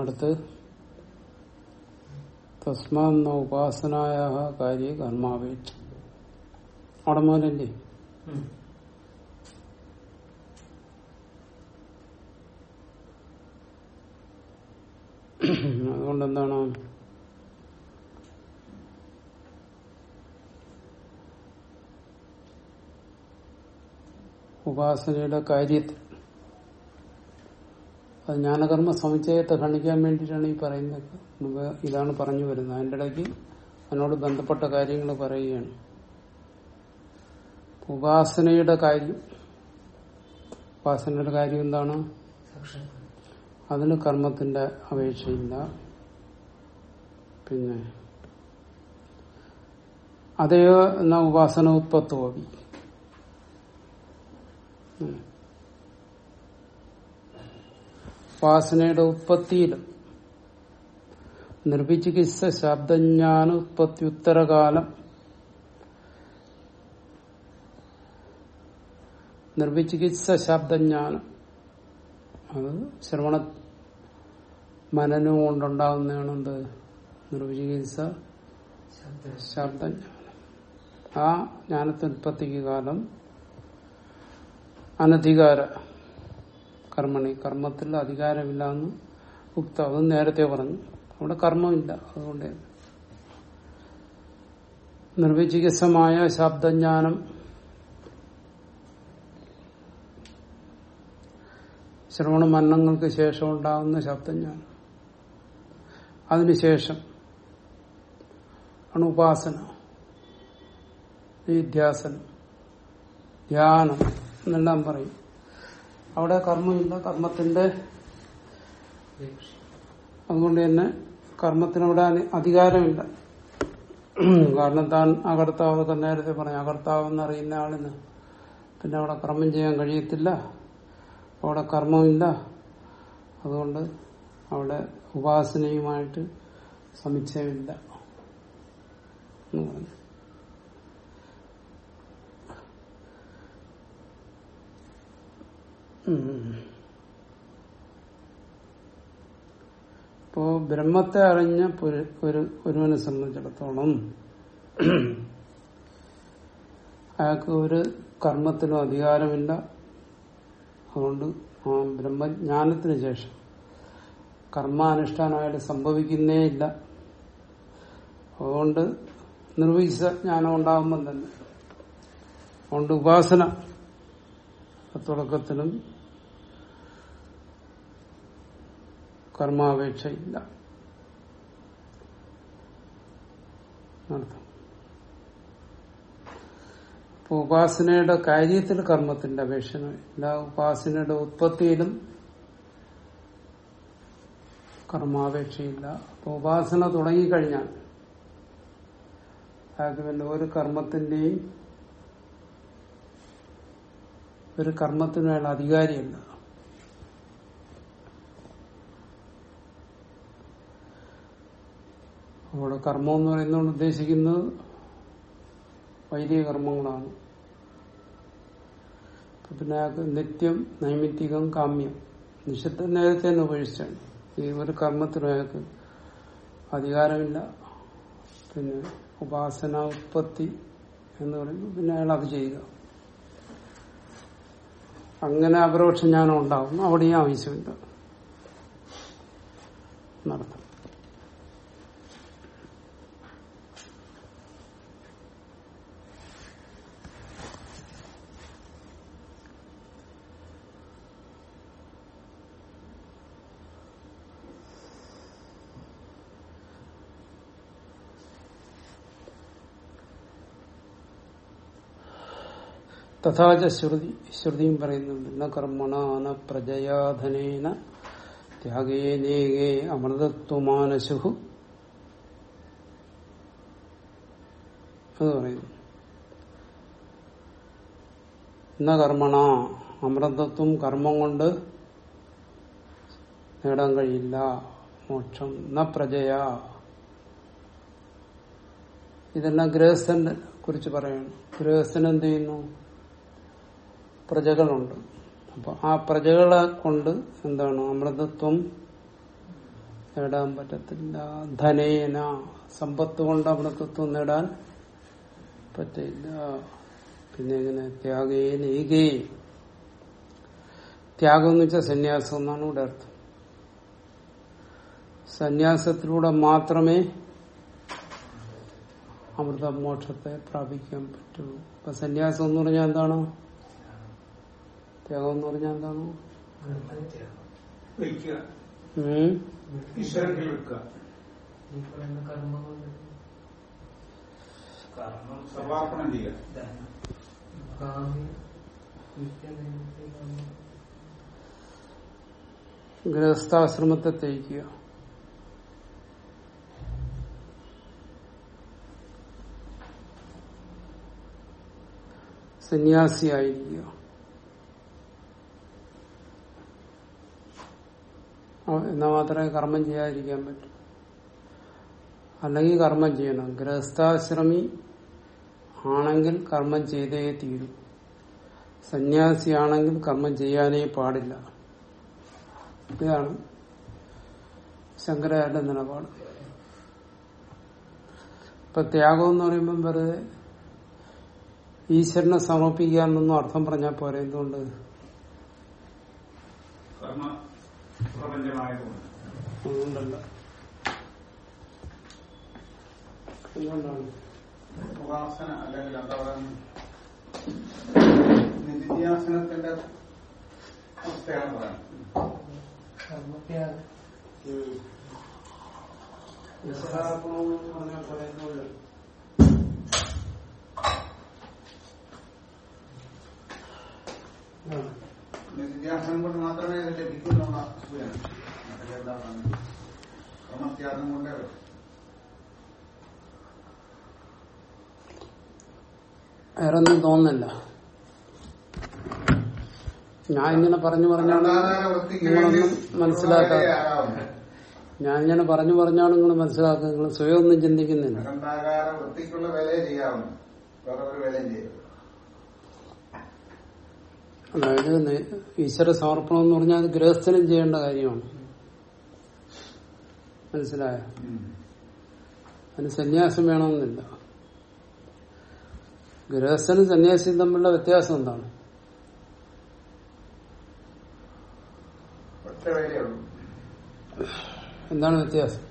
അടുത്ത്. തസ്മാന്ന ഉപാസനായ കാര്യ കർമാവേറ്റ് അവിടെ മോനല്ലേ. അതുകൊണ്ട് എന്താണ് ഉപാസനയുടെ കാര്യത്തിൽ അത് ജ്ഞാനകർമ്മ സമുച്ചയത്തെ കാണിക്കാൻ വേണ്ടിയിട്ടാണ് ഈ പറയുന്നത്. ഇതാണ് പറഞ്ഞു വരുന്നത്. അതിന്റെ ഇടയ്ക്ക് അതിനോട് ബന്ധപ്പെട്ട കാര്യങ്ങൾ പറയുകയാണ്. ഉപാസനയുടെ കാര്യം. ഉപാസനയുടെ കാര്യം എന്താണ്. അതിന് കർമ്മത്തിന്റെ അപേക്ഷയില്ല. പിന്നെ അതേ എന്ന ഉപാസന ഉത്പത്തോവി ഉപാസനയുടെ ഉത്പത്തിയിൽ. നിർവിചികിത്സ ശബ്ദജ്ഞാന ഉത്പത്തി ഉത്തരകാലം. നിർവിചികിത്സ ശബ്ദജ്ഞാനം. അത് ശ്രവണ മനനവും കൊണ്ടുണ്ടാകുന്നതാണ് എന്ത്? നിർവിചികിത്സ ശബ്ദം. ശബ്ദജ്ഞാനം. ആ ജ്ഞാനത്തിനുപത്തിക്ക് കാലം അനധികാര കർമ്മണി. കർമ്മത്തിൽ അധികാരമില്ല എന്ന് ഉക്ത അത് നേരത്തെ പറഞ്ഞു. അവിടെ കർമ്മമില്ല. അതുകൊണ്ട് നിർവിചികിത്സമായ ശബ്ദജ്ഞാനം ശ്രവണ മരണങ്ങൾക്ക് ശേഷം ഉണ്ടാകുന്ന ശബ്ദജ്ഞാനം. അതിനുശേഷം ആണ് ഉപാസന നിധ്യാസനം ധ്യാനം എന്നെല്ലാം പറയും. അവിടെ കർമ്മമില്ല. കർമ്മത്തിന്റെ അതുകൊണ്ട് തന്നെ കർമ്മത്തിനവിടെ അധികാരമില്ല. കാരണം താൻ അകർത്താവൊക്കെ നേരത്തെ പറഞ്ഞു. അകർത്താവെന്ന് അറിയുന്ന ആളിന് പിന്നെ അവിടെ കർമ്മം ചെയ്യാൻ കഴിയത്തില്ല. അവിടെ കർമ്മമില്ല. അതുകൊണ്ട് അവിടെ ഉപാസനയുമായിട്ട് സമുച്ചയമില്ല എന്ന് പറഞ്ഞു. ഇപ്പോ ബ്രഹ്മത്തെ അറിഞ്ഞ ഒരുവനെ സംബന്ധിച്ചിടത്തോളം അയാൾക്ക് ഒരു കർമ്മത്തിനും അധികാരമില്ല. അതുകൊണ്ട് ബ്രഹ്മജ്ഞാനത്തിന് ശേഷം കർമാനുഷ്ഠാനം അയാൾ സംഭവിക്കുന്നേ ഇല്ല. അതുകൊണ്ട് നിർവഹിച്ച ജ്ഞാനം ഉണ്ടാകുമ്പം തന്നെ. അതുകൊണ്ട് ഉപാസന തുടക്കത്തിലും കർമാപേക്ഷയില്ല. അപ്പൊ ഉപാസനയുടെ കാര്യത്തിൽ കർമ്മത്തിന്റെ അപേക്ഷയില്ല ഉപാസനയുടെ ഉത്പത്തിയിലും കർമാപേക്ഷയില്ല. അപ്പൊ ഉപാസന തുടങ്ങിക്കഴിഞ്ഞാൽ അതായത് പിന്നെ ഒരു കർമ്മത്തിന്റെയും ഒരു കർമ്മത്തിനുള്ള അധികാരിയല്ല. അവിടെ കർമ്മം എന്ന് പറയുന്നത് ഉദ്ദേശിക്കുന്നത് വൈദിക കർമ്മങ്ങളാണ് പിന്നെ നിത്യം നൈമിത്തികം കാമ്യം. നിഷിദ്ധം നേരത്തെ തന്നെ ഉപേക്ഷിച്ചാണ്. ഈ ഒരു കർമ്മത്തിനും അയാൾക്ക് അധികാരമില്ല. പിന്നെ ഉപാസന ഉത്പത്തി എന്ന് പറയുമ്പോൾ പിന്നെ അയാൾ അത് ചെയ്യുക. അങ്ങനെ അപരോക്ഷ ജ്ഞാനം ഉണ്ടാകും അവിടെയും ആവശ്യമില്ല. നടത്തും തഥാച ശ്രുതി ശ്രുതിയും പറയുന്നുണ്ട്. ന കർമ്മണ ന പ്രജയാധനേന ത്യാഗേനേകേ അമൃതത്വമാനശുഹു. എന്ന് പറയുന്നു. ന കർമ്മണ അമൃതത്വം കർമ്മം കൊണ്ട് നേടാൻ കഴിയില്ല. മോക്ഷം. ന പ്രജയ. ഇതെല്ലാം ഗൃഹസ്ഥനെ കുറിച്ച് പറയണം ഗൃഹസ്ഥൻ എന്ത് ചെയ്യുന്നു? പ്രജകളുണ്ട്. അപ്പൊ ആ പ്രജകളെ കൊണ്ട് എന്താണ്? അമൃതത്വം നേടാൻ പറ്റത്തില്ല. ധനേന. സമ്പത്ത് കൊണ്ട് അമൃതത്വം നേടാൻ പറ്റില്ല. പിന്നെ ഇങ്ങനെ ത്യാഗേന ഏകേ ത്യാഗം എന്ന് വെച്ചാൽ സന്യാസം എന്നാണ് ഇവിടെ അർത്ഥം. സന്യാസത്തിലൂടെ മാത്രമേ അമൃത മോക്ഷത്തെ പ്രാപിക്കാൻ പറ്റൂ. അപ്പൊ സന്യാസം എന്ന് പറഞ്ഞാൽ എന്താണ്? ത്യാഗം എന്ന് പറഞ്ഞാൽ എന്താണ് വയ്ക്കുക ഉം? ഗൃഹസ്ഥാശ്രമത്തെ തേക്കുക ഈ പറയുന്ന കർമ്മങ്ങൾ കർമ്മം സർവാർപ്പണം ചെയ്യുക കാമ്യ നിത്യനൈമിത്തിക കർമ്മം ഗൃഹസ്ഥാശ്രമത്തെ തയ്ക്കുക സന്യാസിയായിരിക്കുക ആ, എന്നാ മാത്രമേ കർമ്മം ചെയ്യാതിരിക്കാൻ പറ്റൂ. അല്ലെങ്കിൽ കർമ്മം ചെയ്യണം. ഗൃഹസ്ഥാശ്രമി ആണെങ്കിൽ കർമ്മം ചെയ്തേ തീരും. സന്യാസിയാണെങ്കിൽ കർമ്മം ചെയ്യാനേ പാടില്ല. ഇതാണ് ശങ്കരാചാര്യ നിലപാട്. ഇപ്പൊ ത്യാഗം എന്ന് പറയുമ്പോൾ വെറുതെ ഈശ്വരനെ സമർപ്പിക്കാന്നൊന്നും അർത്ഥം പറഞ്ഞാൽ പോരെ? എന്തുകൊണ്ട്? പ്രപഞ്ചമായതുകൊണ്ട് അതുകൊണ്ടല്ല എന്തുകൊണ്ടാണ് ഉപാസന അല്ലെങ്കിൽ എന്താ പറയുക നിത്യാസനത്തിന്റെ അവസ്ഥയാണ് പറയുന്നത്. നിസ്സാരപ്പണമെന്ന് പറഞ്ഞാൽ എന്തുകൊണ്ട് ഇതാണ്. നിത്യാസനം കൊണ്ട് മാത്രമേ ഇത് ലഭിക്കുന്നുള്ള സൂചന എന്താണ് ക്രമത്യാസം കൊണ്ടേ. വേറൊന്നും തോന്നുന്നില്ല. ഞാൻ ഇങ്ങനെ പറഞ്ഞു പറഞ്ഞാണ് നിങ്ങളൊന്നും മനസ്സിലാക്കാതെ ആകാവുന്നു. ഞാൻ ഇങ്ങനെ പറഞ്ഞു പറഞ്ഞാണ് നിങ്ങൾ മനസ്സിലാക്കുക. നിങ്ങൾ സ്വയം ഒന്നും ചിന്തിക്കുന്നില്ല അകണ്ടാകാര വൃത്തിക്കുള്ള വേലയെ ചെയ്യാവുന്നു വേറെ ഒരു വേലയും ചെയ്യും അതായത് ഈശ്വര സമർപ്പണം എന്ന് പറഞ്ഞാൽ അത് ഗൃഹസ്ഥനും ചെയ്യേണ്ട കാര്യമാണ്. മനസ്സിലായ? അതിന് സന്യാസം വേണമെന്നില്ല. ഗൃഹസ്ഥനും സന്യാസിയും തമ്മിലുള്ള വ്യത്യാസം എന്താണ്? എന്താണ് വ്യത്യാസം?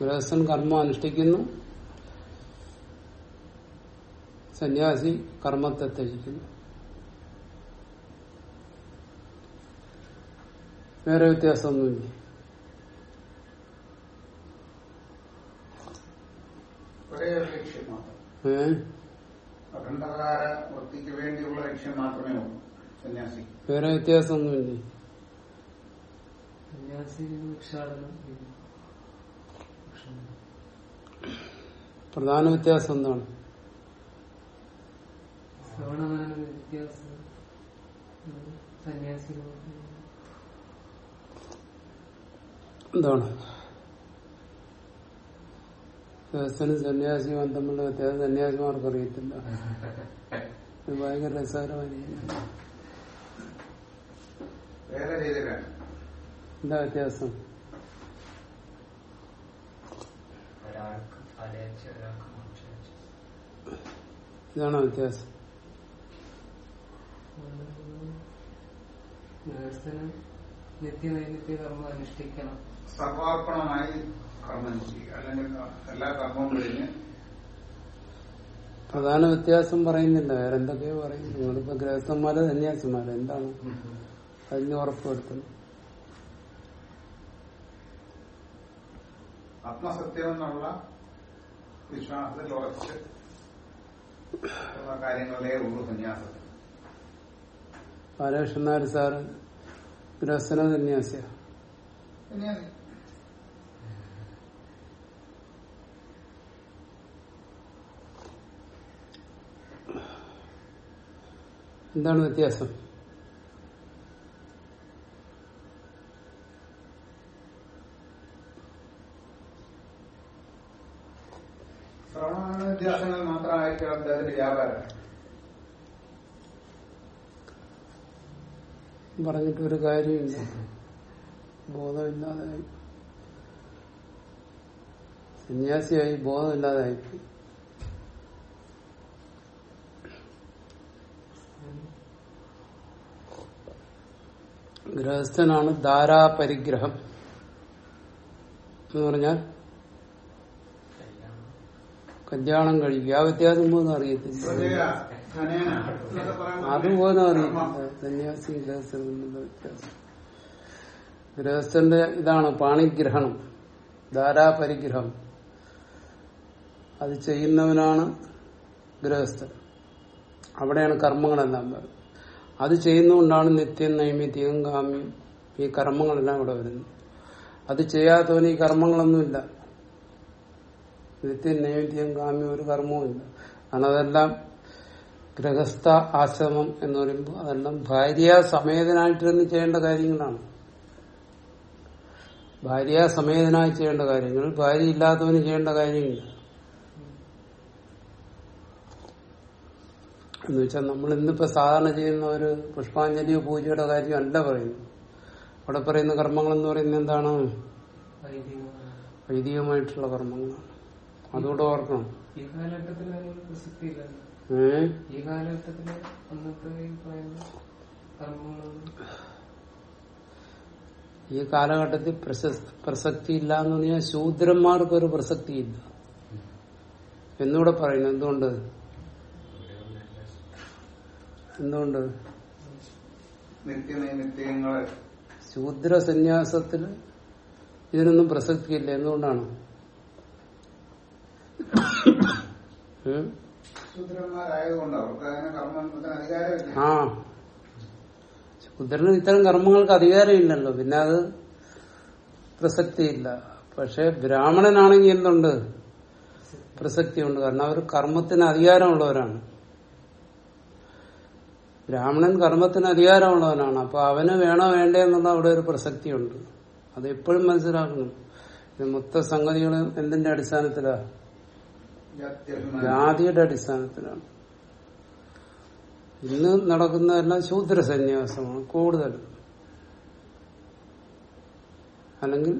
ഗൃഹസ്ഥൻ കർമ്മം അനുഷ്ഠിക്കുന്നു. സന്യാസി കർമ്മത്തെ ത്യജിക്കുന്നു. വേറെ വ്യത്യാസമൊന്നുമില്ല. വേറെ വ്യത്യാസമൊന്നുമില്ല. പ്രധാന വ്യത്യാസം എന്താണ്? ശ്രവണമനന വ്യത്യാസം. ഉം, സന്യാസി എന്താണ്? ഗൃഹസ്ഥനും സന്യാസിയും തമ്മിലുള്ള വ്യത്യാസം. സന്യാസിമാർക്ക് അറിയത്തില്ല. ഇത് ഭയങ്കര ചെയ്തിട്ടാണ് എന്താ വ്യത്യാസം? ഇതാണോ വ്യത്യാസം? ഗൃഹസ്ഥന് നിത്യനൈമിത്യ കർമ്മം അനുഷ്ഠിക്കണം. സർവാർപ്പണമായി കർമ്മം അനുഷ്ഠിക്കുക അല്ലെങ്കിൽ എല്ലാ കർമ്മവും കഴിഞ്ഞ് പ്രധാന വ്യത്യാസം പറയുന്നില്ല. വേറെ എന്തൊക്കെയോ പറയും. നിങ്ങളിപ്പോ ഗൃഹസ്ഥന്മാരോ സന്യാസിമാര് എന്താണ്? അതിന് ഉറപ്പുവരുത്തുന്നു. ആത്മസത്യം എന്നുള്ള വിശ്വാസത്തിൽ ഉറച്ച് കാര്യങ്ങളിലേ കാര്യങ്ങളേ ഉള്ളൂ സന്യാസത്തിൽ ബാലകൃഷ്ണൻ നായർ സാറ് ഗൃഹസ്ഥനോ സന്യാസിയ എന്താണ് വ്യത്യാസം? ശ്രവണ വ്യത്യാസങ്ങൾ മാത്രമായിരിക്കണം അദ്ദേഹത്തിന്റെ വ്യാപാരം. പറഞ്ഞിട്ട് ഒരു കാര്യമില്ല. ബോധമില്ലാതെ സന്യാസിയായി ബോധമില്ലാതായി ഗൃഹസ്ഥനാണ് ധാരാപരിഗ്രഹം എന്ന് പറഞ്ഞാൽ കല്യാണം. കഴിക്കുക. ആ വ്യത്യാസം പോകുന്ന അറിയത്തില്ല. അതുപോലും. സന്യാസി ഗൃഹസ്ഥന്റെ ഇതാണ് പാണിഗ്രഹണം. ധാരാപരിഗ്രഹം. അത് ചെയ്യുന്നവനാണ് ഗൃഹസ്ഥൻ. അവിടെയാണ് കർമ്മങ്ങളെല്ലാം വരുന്നത്. അത് ചെയ്യുന്നതുകൊണ്ടാണ് നിത്യം നൈമിത്യം കാമ്യം ഈ കർമ്മങ്ങളെല്ലാം ഇവിടെ വരുന്നത്. അത് ചെയ്യാത്തവന് ഈ കർമ്മങ്ങളൊന്നുമില്ല. നിത്യം നൈമിത്യം കാമ്യം ഒരു കർമ്മവുമില്ല. കാരണം അതെല്ലാം ഗൃഹസ്ഥ ആശ്രമം എന്ന് പറയുമ്പോൾ അതെല്ലാം ഭാര്യ സമേതനായിട്ടിരുന്ന് ചെയ്യേണ്ട കാര്യങ്ങളാണ്. ഭാര്യ സമേതനായി ചെയ്യേണ്ട കാര്യങ്ങൾ ഭാര്യ ഇല്ലാത്തവന് ചെയ്യേണ്ട കാര്യമില്ല. എന്ന് വെച്ചാൽ നമ്മൾ ഇന്നിപ്പോ സാധാരണ ചെയ്യുന്ന ഒരു പുഷ്പാഞ്ജലിയോ പൂജയുടെ കാര്യം അല്ല പറയുന്നു അവിടെ പറയുന്ന കർമ്മങ്ങൾ എന്ന് പറയുന്നത് എന്താണ്? വൈദികമായിട്ടുള്ള കർമ്മങ്ങളാണ്. അതുകൂടെ ഓർക്കണം. ഈ കാലഘട്ടത്തിൽ ഈ കാലഘട്ടത്തിൽ അന്നത്തെ ഈ കാലഘട്ടത്തിൽ പ്രസക്തി ഇല്ല എന്ന് പറഞ്ഞാൽ ശൂദ്രന്മാർക്ക് ഒരു പ്രസക്തി ഇല്ല എന്നൂടെ പറയുന്നു എന്തുകൊണ്ട്? എന്തുകൊണ്ട്? ശൂദ്ര സന്യാസത്തിൽ ഇതിനൊന്നും പ്രസക്തി ഇല്ല എന്തുകൊണ്ടാണ്? ഉം? കർമ്മത്തിന് അധികാരമില്ല. ആ. ശൂദ്രന് ഇത്തരം കർമ്മങ്ങൾക്ക് അധികാരമില്ലല്ലോ. പിന്നെ അത് പ്രസക്തിയില്ല. പക്ഷെ ബ്രാഹ്മണനാണെങ്കിൽ എന്തുണ്ട്? പ്രസക്തിയുണ്ട്. കാരണം അവർ കർമ്മത്തിന് അധികാരമുള്ളവരാണ്. ബ്രാഹ്മണൻ കർമ്മത്തിന് അധികാരമുള്ളവനാണ്. അപ്പൊ അവന് വേണോ വേണ്ടേ എന്നുള്ള അവിടെ ഒരു പ്രസക്തിയുണ്ട്. അത് എപ്പോഴും മനസ്സിലാക്കണം. മൊത്ത സംഗതികൾ എന്തിന്റെ അടിസ്ഥാനത്തിലാ? ജാത്യഭിമാനം. ജാതിയുടെ അടിസ്ഥാനത്തിലാണ്. ഇന്ന് നടക്കുന്നതെല്ലാം ശൂദ്ര സന്യാസമാണ് കൂടുതൽ. അല്ലെങ്കിൽ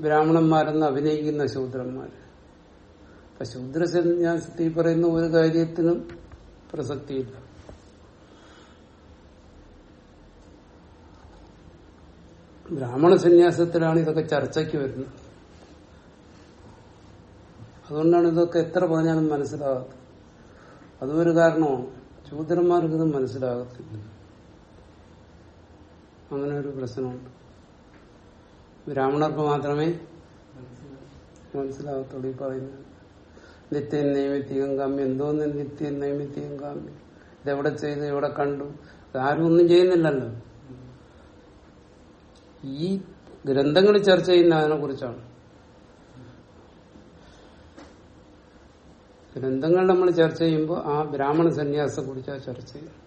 ബ്രാഹ്മണന്മാരെന്ന് അഭിനയിക്കുന്ന ശൂദ്രന്മാർ അപ്പൊ ശൂദ്ര സന്യാസത്തിൽ പറയുന്ന ഒരു കാര്യത്തിനും പ്രസക്തിയില്ല. ബ്രാഹ്മണ സന്യാസത്തിലാണ് ഇതൊക്കെ ചർച്ചയ്ക്ക് വരുന്നത്. അതുകൊണ്ടാണ് ഇതൊക്കെ എത്ര പറഞ്ഞാലും മനസ്സിലാകാത്തത്. അതും ഒരു കാരണമാണ്. ശൂദ്രന്മാർക്ക് ഇത് മനസ്സിലാകത്തില്ല. അങ്ങനെ ഒരു പ്രശ്നമുണ്ട്. ബ്രാഹ്മണർക്ക് മാത്രമേ മനസ്സിലാകത്തുള്ളൂ ഈ പറയുന്നത്. നിത്യം നൈമിത്തികം കാമ്യം. എന്തോന്ന് നിത്യം നൈമിത്തികം കാമ്യം? ഇതെവിടെ ചെയ്ത് എവിടെ കണ്ടു? ആരും ഒന്നും ചെയ്യുന്നില്ലല്ലോ. ഈ ഗ്രന്ഥങ്ങൾ ചർച്ച ചെയ്യുന്ന അതിനെ കുറിച്ചാണ് ഗ്രന്ഥങ്ങൾ നമ്മൾ ചർച്ച ചെയ്യുമ്പോൾ ആ ബ്രാഹ്മണ സന്യാസത്തെ കുറിച്ചാണ് ചർച്ച ചെയ്യുന്നത്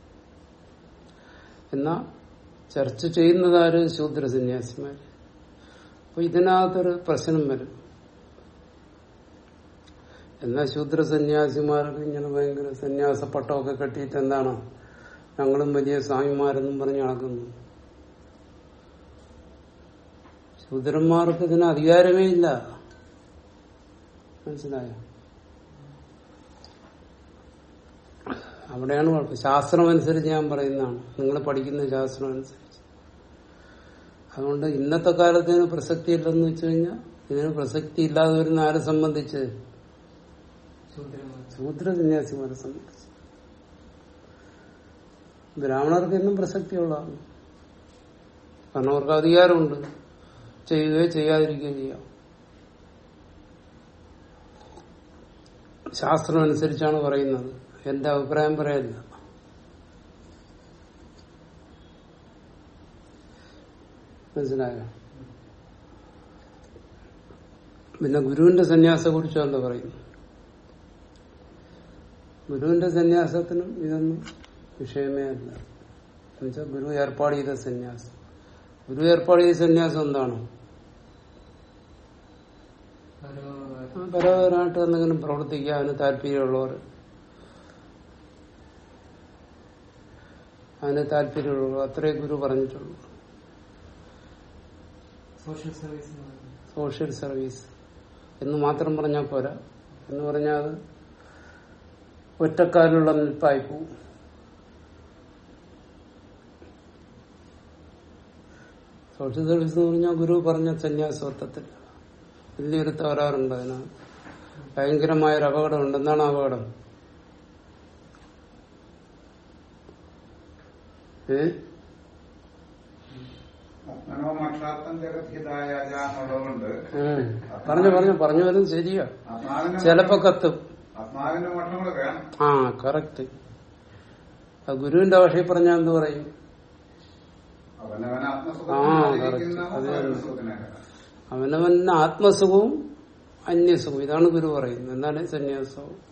എന്നാ ചർച്ച ചെയ്യുന്നതാര്? ശൂദ്ര സന്യാസിമാർ അപ്പൊ ഇതിനകത്തൊരു പ്രശ്നം വരും. എന്നാ ശൂദ്ര സന്യാസിമാർക്ക് ഇങ്ങനെ ഭയങ്കര സന്യാസ പട്ടമൊക്കെ കെട്ടിയിട്ട് എന്താണ്? ഞങ്ങളും വലിയ സ്വാമിമാരെന്നും പറഞ്ഞ് നടക്കുന്നു ശൂദ്രന്മാർക്ക് ഇതിന് അധികാരമേ ഇല്ല. മനസ്സിലായോ? അവിടെയാണ് കുഴപ്പം. ശാസ്ത്രമനുസരിച്ച് ഞാൻ പറയുന്നതാണ്. നിങ്ങൾ പഠിക്കുന്ന ശാസ്ത്രം അനുസരിച്ച് അതുകൊണ്ട് ഇന്നത്തെ കാലത്ത് ഇതിന് പ്രസക്തി ഇല്ലെന്ന് വെച്ച് കഴിഞ്ഞാൽ ഇതിന് പ്രസക്തി ഇല്ലാതെ വരുന്ന ആരെ സംബന്ധിച്ച്? ശൂദ്രസന്യാസിമാരെ ശൂദ്ര സന്യാസിമാരെ സംബന്ധിച്ച്. ബ്രാഹ്മണർക്ക് എന്നും പ്രസക്തിയുള്ളതാണ്. കാരണം അവർക്ക് അധികാരമുണ്ട്. ചെയ്യുകയോ ചെയ്യാതിരിക്കുകയോ ചെയ്യാം. ശാസ്ത്രം അനുസരിച്ചാണ് പറയുന്നത്. എന്റെ അഭിപ്രായം പറയല്ല മനസ്സിലായോ? പിന്നെ ഗുരുവിന്റെ സന്യാസത്തെ കുറിച്ച് എന്താ പറയുന്നു ഗുരുവിന്റെ സന്യാസത്തിനും ഇതൊന്നും വിഷയമേ അല്ല. എന്നുവെച്ചാൽ ഗുരു ഏർപ്പാട് ചെയ്ത സന്യാസം. ഗുരു ഏർപ്പാട് ചെയ്ത സന്യാസം എന്താണ്? പരപരമായിട്ട് എന്തെങ്കിലും പ്രവർത്തിക്കാൻ താല്പര്യമുള്ളവർ അതിന് താല്പര്യമുള്ളൂ. അത്രേ ഗുരു പറഞ്ഞിട്ടുള്ളൂ. സോഷ്യൽ സർവീസ് എന്ന് സോഷ്യൽ സർവീസ് എന്ന് മാത്രം പറഞ്ഞാൽ പോരാ. എന്ന് പറഞ്ഞാൽ അത് ഒറ്റക്കാലുള്ള നിൽപ്പായി പോവും. സോഷ്യൽ സർവീസ് എന്ന് പറഞ്ഞാൽ ഗുരു പറഞ്ഞ സന്യാസത്വത്തിൽ വലിയൊരു തകരാറുണ്ട് അതിനാണ് ഭയങ്കരമായൊരു അപകടമുണ്ട് എന്താണ് അപകടം? പറഞ്ഞു പറഞ്ഞു പറഞ്ഞു വരും ശരിയാ. ചെലപ്പോ കത്തും. ആ കറക്റ്റ് ഗുരുവിന്റെ ഭാഷയിൽ പറഞ്ഞാൽ എന്ത് പറയും? അവനവൻ ആ, അവനവന് ആത്മസുഖവും അന്യസുഖവും. ഇതാണ് ഗുരു പറയുന്നത്. എന്നാലും സന്യാസവും.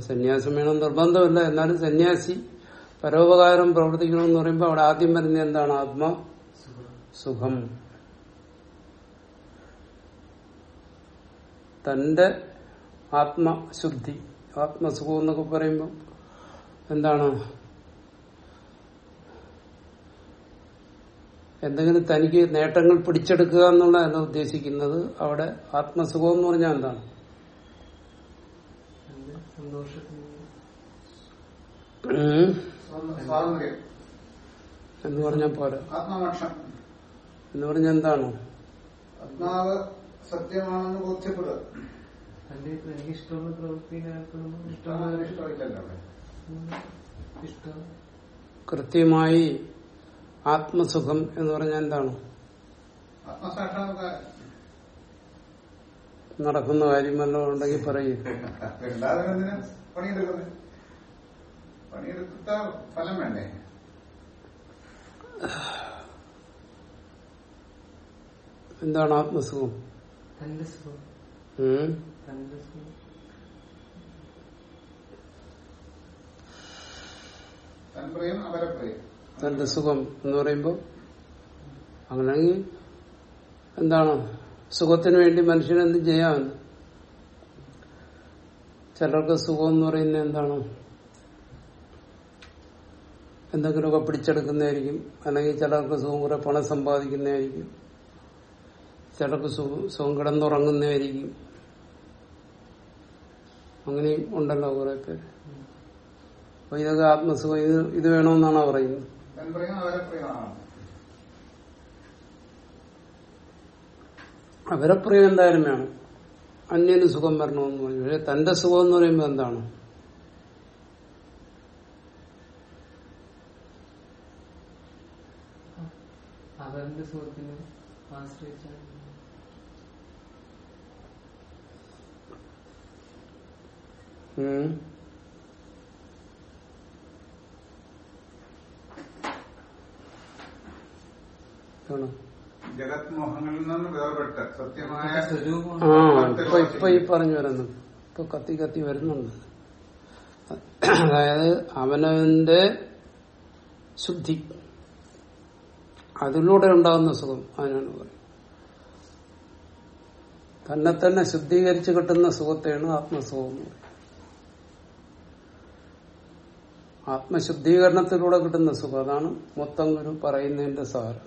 സന്യാസം വേണം നിർബന്ധമില്ല. എന്നാലും സന്യാസി പരോപകാരം പ്രവർത്തിക്കണമെന്ന് പറയുമ്പോൾ അവിടെ ആദ്യം വരുന്ന എന്താണ് ആത്മ? സുഖം. തന്റെ ആത്മശുദ്ധി ആത്മസുഖം എന്നൊക്കെ പറയുമ്പോൾ എന്താണ്? എന്തെങ്കിലും തനിക്ക് നേട്ടങ്ങൾ പിടിച്ചെടുക്കുക എന്നുള്ളതല്ല ഉദ്ദേശിക്കുന്നത്. അവിടെ ആത്മസുഖം എന്ന് പറഞ്ഞാൽ എന്താണ്? സന്തോഷത്തിന്. സ്വാതന്ത്ര്യം. എന്ന് പറഞ്ഞാൽ പോലെ ആത്മമോക്ഷം. എന്ന് പറഞ്ഞ എന്താണ്? ആത്മാവ് സത്യമാണെന്ന് ബോധ്യപ്പെടുക. എനിക്ക് ഇഷ്ടമുള്ള ഇഷ്ടമില്ലല്ലോ. കൃത്യമായി ആത്മസുഖം എന്ന് പറഞ്ഞാൽ എന്താണ്? നടക്കുന്ന കാര്യം വല്ലതും ഉണ്ടെങ്കിൽ പറയൂ. പണിയെടുത്ത ഫലം വേണ്ടേ? എന്താണ് ആത്മസുഖം? തന്റെ സുഖം. എന്ന് പറയുമ്പോ അങ്ങനെയെങ്കിൽ എന്താണ്? സുഖത്തിന് വേണ്ടി മനുഷ്യനെന്ത് ചെയ്യാൻ? ചിലർക്ക് സുഖം എന്ന് പറയുന്നത് എന്താണ്? എന്തെങ്കിലുമൊക്കെ പിടിച്ചെടുക്കുന്നതായിരിക്കും. അല്ലെങ്കിൽ ചിലർക്ക് സുഖം കുറെ പണം സമ്പാദിക്കുന്നതായിരിക്കും. ചിലർക്ക് സുഖം കിടന്നുറങ്ങുന്നതായിരിക്കും. അങ്ങനെയും ഉണ്ടല്ലോ കുറെ പേര് അപ്പൊ ഇതൊക്കെ ആത്മസുഖം ഇത് ഇത് വേണമെന്നാണോ പറയുന്നത്? അവരെ പ്രിയം എന്തായാലും വേണം. അന്യന് സുഖം വരണമെന്ന് പറഞ്ഞു. പക്ഷെ തന്റെ സുഖം എന്ന് പറയുമ്പോൾ എന്താണ്? അവരുടെ സുഖത്തിന് ആശ്രയിച്ചാണ് ഉം. ആണോ? ജഗത് മോഹങ്ങളിൽ നിന്ന് വേർപെട്ട് സത്യമായ ഇപ്പൊ ഇപ്പൊ ഈ പറഞ്ഞു വരുന്നു. ഇപ്പൊ കത്തി കത്തി വരുന്നുണ്ട്. അതായത് അവനവന്റെ ശുദ്ധി അതിലൂടെ ഉണ്ടാകുന്ന സുഖം അതിനാണ് പറയുന്നത്. തന്നെ തന്നെ ശുദ്ധീകരിച്ച് കിട്ടുന്ന സുഖത്തെയാണ് ആത്മസുഖം എന്ന് പറയുന്നത്. ആത്മശുദ്ധീകരണത്തിലൂടെ കിട്ടുന്ന സുഖം അതാണ് മൊത്തം ഗുരു പറയുന്നതിന്റെ സാരം.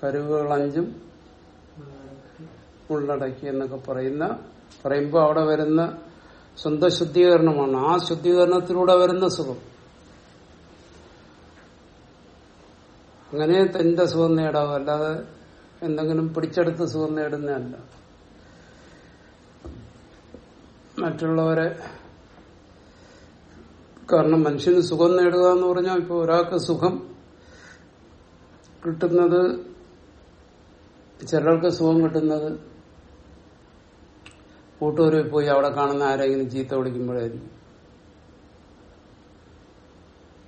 കരുവുകൾ അഞ്ചും ഉള്ളടക്കി എന്നൊക്കെ പറയുന്ന പറയുമ്പോൾ അവിടെ വരുന്ന സ്വന്തം ശുദ്ധീകരണമാണ് ആ ശുദ്ധീകരണത്തിലൂടെ വരുന്ന സുഖം. അങ്ങനെ തന്റെ സുഖം നേടാവും? അല്ലാതെ എന്തെങ്കിലും പിടിച്ചെടുത്ത് സുഖം നേടുന്നതല്ല. മറ്റുള്ളവരെ കാരണം മനുഷ്യന് സുഖം നേടുക എന്ന് പറഞ്ഞാൽ ഇപ്പൊ ഒരാൾക്ക് സുഖം കിട്ടുന്നത് ചിലർക്ക് സുഖം കിട്ടുന്നത് കൂട്ടുകാരിൽ പോയി അവിടെ കാണുന്ന ആരെങ്കിലും ചീത്ത വിളിക്കുമ്പോഴായിരിക്കും.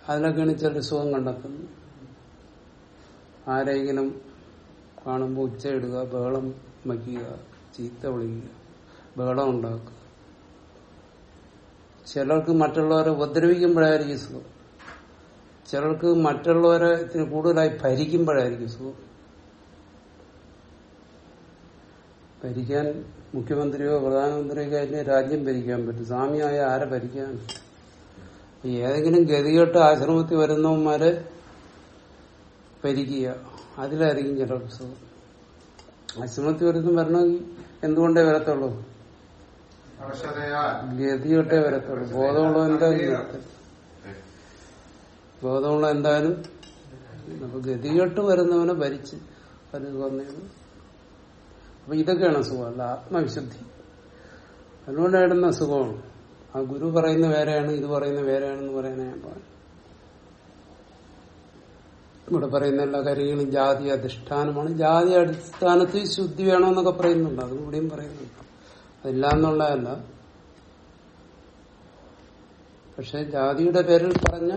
അതിലൊക്കെയാണ് ചിലർ സുഖം കണ്ടെത്തുന്നത് ആരെങ്കിലും കാണുമ്പോൾ ഉച്ചയിടുക ബഹളം വയ്ക്കുക ചീത്ത വിളിക്കുക ബഹളം ഉണ്ടാക്കുക. ചിലർക്ക് മറ്റുള്ളവരെ ഉപദ്രവിക്കുമ്പോഴായിരിക്കും സുഖം. ചിലർക്ക് മറ്റുള്ളവരെ ഇതിന് കൂടുതലായി ഭരിക്കുമ്പോഴായിരിക്കും സുഖം. ഭരിക്കാൻ മുഖ്യമന്ത്രിയോ പ്രധാനമന്ത്രിയോ ആയിട്ട് രാജ്യം ഭരിക്കാൻ പറ്റും. സ്വാമിയായ ആരെ ഭരിക്കാൻ? ഏതെങ്കിലും ഗതികെട്ട് ആശ്രമത്തിൽ വരുന്നവന്മാരെ ഭരിക്കുക. അതിലായിരിക്കും ചില പുസ്തകം ആശ്രമത്തിൽ വരുന്ന വരണമെങ്കിൽ എന്തുകൊണ്ടേ വരത്തുള്ളൂ? ഗതികെട്ടേ വരത്തുള്ളൂ. ബോധമുള്ള എന്തായാലും. ബോധമുള്ള എന്തായാലും അപ്പൊ ഗതികെട്ട് വരുന്നവനെ ഭരിച്ച് വന്നത് അപ്പൊ ഇതൊക്കെയാണ് സുഖം അല്ല ആത്മവിശുദ്ധി. അതുകൊണ്ട് ഇടുന്ന സുഖമാണ് ആ ഗുരു പറയുന്ന വേറെയാണ് ഇത് പറയുന്ന വേറെയാണെന്ന് പറയുന്ന ഞാൻ പറഞ്ഞു. ഇവിടെ പറയുന്ന എല്ലാ കാര്യങ്ങളും ജാതി അധിഷ്ഠാനമാണ്. ജാതി അടിസ്ഥാനത്തിൽ ശുദ്ധി വേണമെന്നൊക്കെ പറയുന്നുണ്ട്. അതും ഇവിടെയും പറയുന്നുണ്ട്. അതില്ല എന്നുള്ളതല്ല പക്ഷെ ജാതിയുടെ പേരിൽ പറഞ്ഞ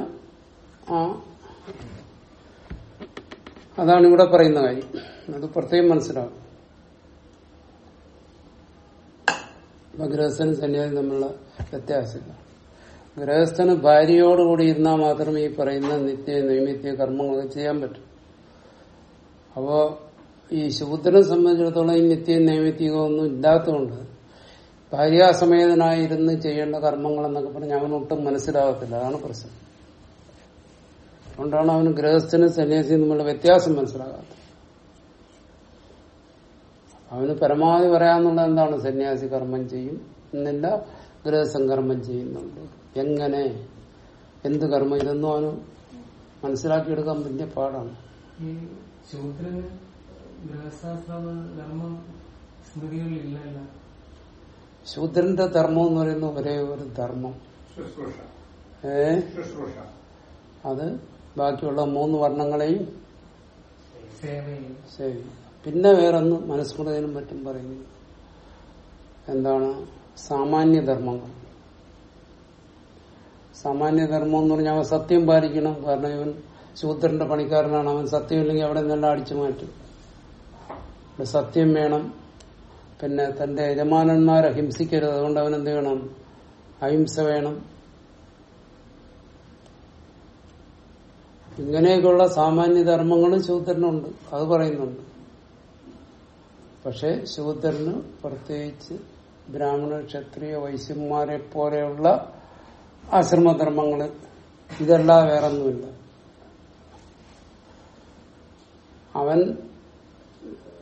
ആ അതാണ് ഇവിടെ പറയുന്ന കാര്യം. അത് പ്രത്യേകം മനസ്സിലാവും അപ്പൊ ഗൃഹസ്ഥനും സന്യാസി തമ്മിലുള്ള വ്യത്യാസമില്ല ഗൃഹസ്ഥന് ഭാര്യയോടുകൂടി ഇരുന്നാൽ മാത്രമേ ഈ പറയുന്ന നിത്യ നൈമിത്യ കർമ്മങ്ങളൊക്കെ ചെയ്യാൻ പറ്റൂ. അപ്പോ ഈ ശൂദ്രനെ സംബന്ധിച്ചിടത്തോളം ഈ നിത്യ നൈമിത്യകമൊന്നും ഇല്ലാത്തതുകൊണ്ട് ഭാര്യാസമേതനായിരുന്ന് ചെയ്യേണ്ട കർമ്മങ്ങൾ എന്നൊക്കെ പറഞ്ഞ് അവനൊട്ടും മനസ്സിലാകത്തില്ല. അതാണ് പ്രശ്നം. അതുകൊണ്ടാണ് അവന് ഗൃഹസ്ഥനും സന്യാസിയും തമ്മിലുള്ള വ്യത്യാസം മനസ്സിലാകാത്തത്. അവന് പരമാവധി പറയാന്നുള്ളത് എന്താണ്? സന്യാസി കർമ്മം ചെയ്യും എന്നില്ല ഗൃഹസംകർമ്മം കർമ്മം ചെയ്യുന്നുണ്ട്. എങ്ങനെ? എന്ത് കർമ്മം? ഇതൊന്നും അവന് മനസ്സിലാക്കിയെടുക്കാൻ വലിയ പാടാണ്. ശൂദ്രന്റെ ധർമ്മം എന്ന് പറയുന്ന ഒരേ ഒരു ധർമ്മം. ഏ? അത് ബാക്കിയുള്ള മൂന്ന് വർണങ്ങളെയും ശരി പിന്നെ വേറൊന്ന് മനുസ്മൃതിനും മറ്റും പറയുന്നു എന്താണ്? സാമാന്യധർമ്മങ്ങൾ. സാമാന്യധർമ്മം എന്ന് പറഞ്ഞാൽ അവൻ സത്യം പാലിക്കണം. കാരണം ഇവൻ ശൂദ്രന്റെ പണിക്കാരനാണ്. അവൻ സത്യമില്ലെങ്കിൽ അവിടെ നിന്നെല്ലാം അടിച്ചു മാറ്റും. സത്യം വേണം. പിന്നെ തന്റെ യജമാനന്മാരെ ഹിംസിക്കരുത് അതുകൊണ്ട് അവൻ എന്ത് വേണം അഹിംസ വേണം. ഇങ്ങനെയൊക്കെയുള്ള സാമാന്യ ധർമ്മങ്ങളും ശൂദ്രനുണ്ട്. അത് പറയുന്നുണ്ട്. പക്ഷെ ശൂദ്രന് പ്രത്യേകിച്ച് ബ്രാഹ്മണ ക്ഷത്രിയ വൈശ്യന്മാരെ പോലെയുള്ള ആശ്രമധർമ്മങ്ങൾ ഇതെല്ലാം വേറൊന്നുമില്ല. അവൻ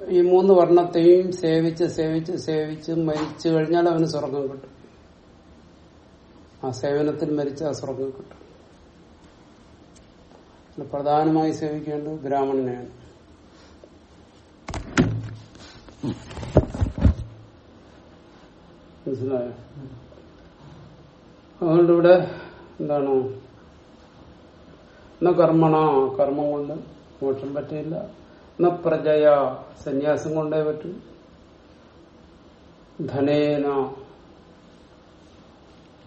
ഈ മൂന്ന് വർണത്തെയും സേവിച്ച് സേവിച്ച് സേവിച്ച് മരിച്ചു കഴിഞ്ഞാൽ അവന് സ്വർഗം കിട്ടും. ആ സേവനത്തിൽ മരിച്ച ആ സ്വർഗം കിട്ടും. പ്രധാനമായി സേവിക്കേണ്ടത് ബ്രാഹ്മണനെയാണ്. മനസ്സിലായോ? അതുകൊണ്ട് ഇവിടെ എന്താണ്? എന്ന കർമ്മണ കർമ്മം കൊണ്ട് മോക്ഷം പറ്റില്ല എന്ന പ്രജയ സന്യാസം കൊണ്ടേ പറ്റൂ. ധനേന.